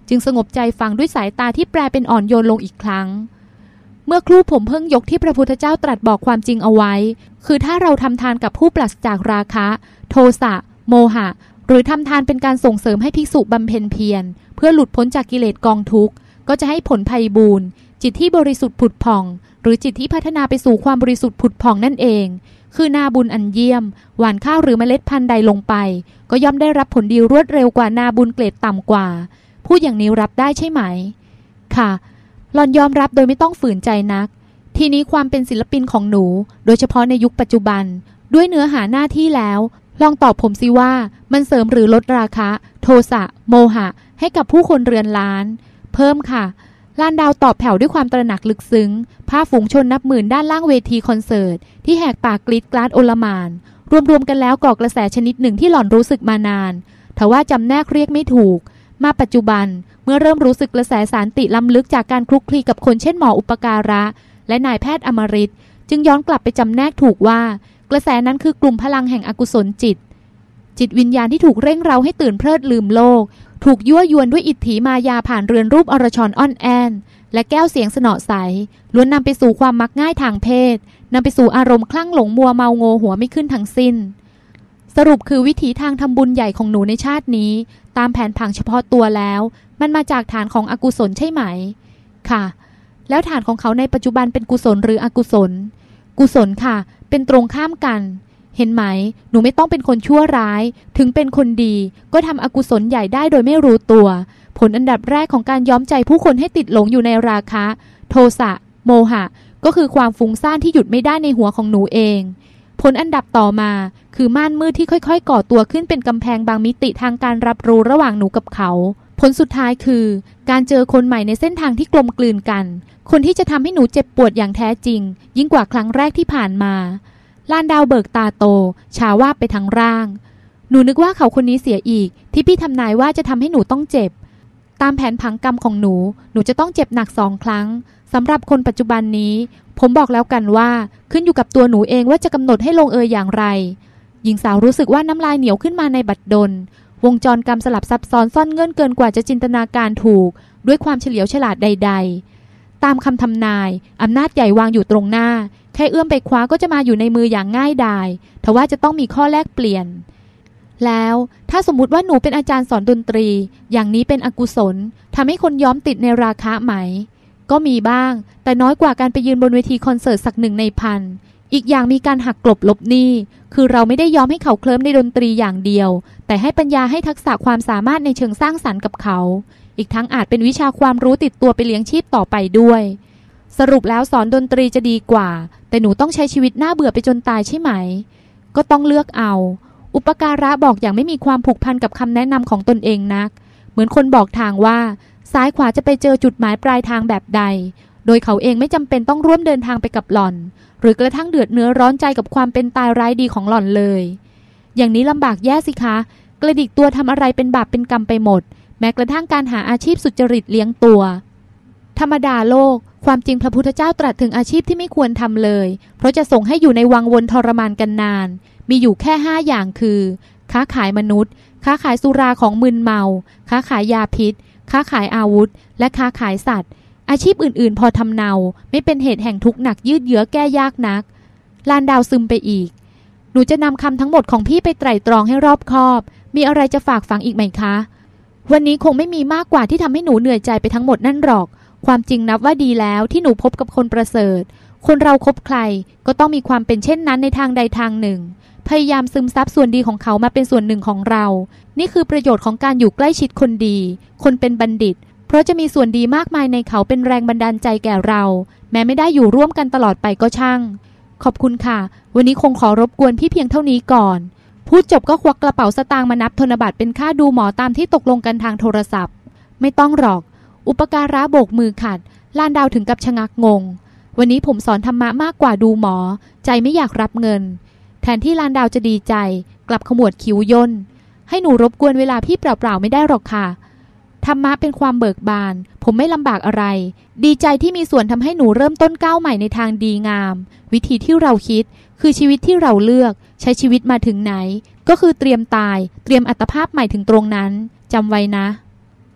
จึงสงบใจฟังด้วยสายตาที่แปลเป็นอ่อนโยนลงอีกครั้ง เมื่อครู่ผมเพิ่งยกที่พระพุทธเจ้าตรัสบอกความจริงเอาไว้ คือถ้าเราทำทานกับผู้ปราศจากราคะ โทสะโมหะ หรือทำทานเป็นการส่งเสริมให้ภิกษุบำเพ็ญเพียร เพื่อหลุดพ้นจากกิเลสกองทุกข์ก็จะให้ผลภัยบูรณ์จิตที่บริสุทธิ์ผุดผ่อง หรือจิตที่พัฒนาไปสู่ความบริสุทธิ์ผุดผ่องนั่นเอง คือนาบุญอันเยี่ยม หวานข้าวหรือเมล็ดพันธุ์ใดลงไป ก็ย่อมได้รับผลดีรวดเร็วกว่านาบุญเกรดต่ำกว่า พูดอย่างนี้รับได้ใช่ไหม ค่ะ หลอนยอมรับโดยไม่ต้องฝืนใจนัก ทีนี้ความเป็นศิลปินของหนู โดยเฉพาะในยุคปัจจุบัน ด้วยเนื้อหาหน้าที่แล้ว ลองตอบผมสิว่ามันเสริมหรือลดราคะ โทสะ โมหะ ให้กับผู้คนเรือนล้าน เพิ่มค่ะ ลานดาวตอบแผ่วด้วยความตระหนักลึกซึ้ง ภาพฝูงชนนับหมื่นด้านล่างเวทีคอนเสิร์ต ที่แหกปากกรีดกราดโอลมาน รวมๆกันแล้วก่อกระแสชนิดหนึ่งที่หล่อนรู้สึกมานานทว่าจำแนกเรียกไม่ถูก มาปัจจุบันเมื่อเริ่มรู้สึกกระแสสารติล้ำลึกจากการคลุกคลีกับคนเช่นหมออุปการะ และนายแพทย์อมริตจึงย้อนกลับไปจำแนกถูกว่า กระแสนั้นคือกลุ่มพลังแห่งอกุศลจิต จิตวิญญาณที่ถูกเร่งเร้าให้ตื่นเพลิดลืมโลก ถูกยั่วยวนด้วยอิทธิมายาผ่านเรือนรูปอรชรอ่อนแอน และแก้วเสียงสนอใสล้วนนำไปสู่ความมักง่ายทางเพศนำไปสู่อารมณ์คลั่งหลงมัวเมาโงหัวไม่ขึ้นทั้งสิ้น สรุปคือวิถีทางทำบุญใหญ่ของหนูในชาตินี้ ตามแผนผังเฉพาะตัวแล้ว มันมาจากฐานของอกุศลใช่ไหม ค่ะ แล้วฐานของเขาในปัจจุบันเป็นกุศลหรืออกุศล กุศลค่ะ เป็นตรงข้ามกัน เห็นไหม หนูไม่ต้องเป็นคนชั่วร้าย ถึงเป็นคนดี ก็ทำอกุศลใหญ่ได้โดยไม่รู้ตัว ผลอันดับแรกของการย้อมใจผู้คนให้ติดหลงอยู่ในราคะ โทสะ โมหะ ก็คือความฟุ้งซ่านที่หยุดไม่ได้ในหัวของหนูเองผผลอันดับต่อมา คือม่านมืดที่ค่อยๆ ก่อตัวขึ้นเป็นกำแพงบางมิติทางการรับรู้ระหว่างหนูกับเขา ผลสุดท้ายคือ การเจอคนใหม่ในเส้นทางที่กลมกลืนกัน คนที่จะทำให้หนูเจ็บปวดอย่างแท้จริง ยิ่งกว่าครั้งแรกที่ผ่านมา ลานดาวเบิกตาโต ชาว่าไปทั้งร่าง หนูนึกว่าเขาคนนี้เสียอีก ที่พี่ทำนายว่าจะทำให้หนูต้องเจ็บ ตามแผนผังกรรมของหนู หนูจะต้องเจ็บหนักสองครั้งสำหรับคนปัจจุบันนี้ ผมบอกแล้วกันว่าขึ้นอยู่กับตัวหนูเองว่าจะกำหนดให้ลงเอยอย่างไร หญิงสาวรู้สึกว่าน้ำลายเหนียวขึ้นมาในบัดดล วงจรกรรมสลับซับซ้อนซ่อนเงื่อนเกินกว่าจะจินตนาการถูก ด้วยความเฉลียวฉลาดใด ๆ ตามคำทำนายอำนาจใหญ่วางอยู่ตรงหน้า แค่เอื้อมไปคว้าก็จะมาอยู่ในมืออย่างง่ายดายทว่าจะต้องมีข้อแลกเปลี่ยน แล้วถ้าสมมติว่าหนูเป็นอาจารย์สอนดนตรี อย่างนี้เป็นอกุศลทำให้คนย้อมติดในราคาไหม ก็มีบ้าง แต่น้อยกว่าการไปยืนบนเวทีคอนเสิร์ตสักหนึ่งในพันอีกอย่างมีการหักกลบลบหนี้ คือเราไม่ได้ยอมให้เขาเคลิ้มในดนตรีอย่างเดียว แต่ให้ปัญญาให้ทักษะความสามารถในเชิงสร้างสรรค์กับเขา อีกทั้งอาจเป็นวิชาความรู้ติดตัวไปเลี้ยงชีพต่อไปด้วย สรุปแล้วสอนดนตรีจะดีกว่า แต่หนูต้องใช้ชีวิตน่าเบื่อไปจนตายใช่ไหม ก็ต้องเลือกเอา อุปการะบอกอย่างไม่มีความผูกพันกับคำแนะนำของตนเองนัก เหมือนคนบอกทางว่า ซ้ายขวาจะไปเจอจุดหมายปลายทางแบบใด โดยเขาเองไม่จำเป็นต้องร่วมเดินทางไปกับหล่อน หรือกระทั่งเดือดเนื้อร้อนใจกับความเป็นตายร้ายดีของหล่อนเลย อย่างนี้ลำบากแย่สิคะ กระดิกตัวทำอะไรเป็นบาปเป็นกรรมไปหมด แม้กระทั่งการหาอาชีพสุจริตเลี้ยงตัว ธรรมดาโลก ความจริงพระพุทธเจ้าตรัสถึงอาชีพที่ไม่ควรทำเลย เพราะจะส่งให้อยู่ในวังวนทรมานกันนาน มีอยู่แค่ห้าอย่างคือ ค้าขายมนุษย์ ค้าขายสุราของมึนเมา ค้าขายยาพิษ ค้าขายอาวุธ และค้าขายสัตว์ อาชีพอื่นๆ พอทำเนา ไม่เป็นเหตุแห่งทุกข์หนักยืดเยื้อแก้ยากนัก ลานดาวซึมไปอีก หนูจะนำคำทั้งหมดของพี่ไปไตร่ตรองให้รอบคอบ มีอะไรจะฝากฝังอีกไหมคะ วันนี้คงไม่มีมากกว่าที่ทำให้หนูเหนื่อยใจไปทั้งหมดนั่นหรอก ความจริงนับว่าดีแล้วที่หนูพบกับคนประเสริฐ คนเราครบใครก็ต้องมีความเป็นเช่นนั้นในทางใดทางหนึ่ง พยายามซึมซับส่วนดีของเขามาเป็นส่วนหนึ่งของเรา นี่คือประโยชน์ของการอยู่ใกล้ชิดคนดี คนเป็นบัณฑิต เพราะจะมีส่วนดีมากมายในเขาเป็นแรงบันดาลใจแก่เรา แม้ไม่ได้อยู่ร่วมกันตลอดไปก็ช่าง ขอบคุณค่ะ วันนี้คงขอรบกวนพี่เพียงเท่านี้ก่อนพูดจบก็ควักกระเป๋าสตางค์มานับธนบัตรเป็นค่าดูหมอตามที่ตกลงกันทางโทรศัพท์ ไม่ต้องหรอก อุปการะโบกมือขัดลานดาวถึงกับชะงักงง วันนี้ผมสอนธรรมะมากกว่าดูหมอ ใจไม่อยากรับเงิน แทนที่ลานดาวจะดีใจ กลับขมวดคิ้วย่น ให้หนูรบกวนเวลาพี่เปล่าๆไม่ได้หรอกค่ะธรรมะเป็นความเบิกบาน ผมไม่ลำบากอะไร ดีใจที่มีส่วนทำให้หนูเริ่มต้นก้าวใหม่ในทางดีงาม วิธีที่เราคิด คือชีวิตที่เราเลือก ใช้ชีวิตมาถึงไหน ก็คือเตรียมตาย เตรียมอัตภาพใหม่ถึงตรงนั้นจำไว้นะ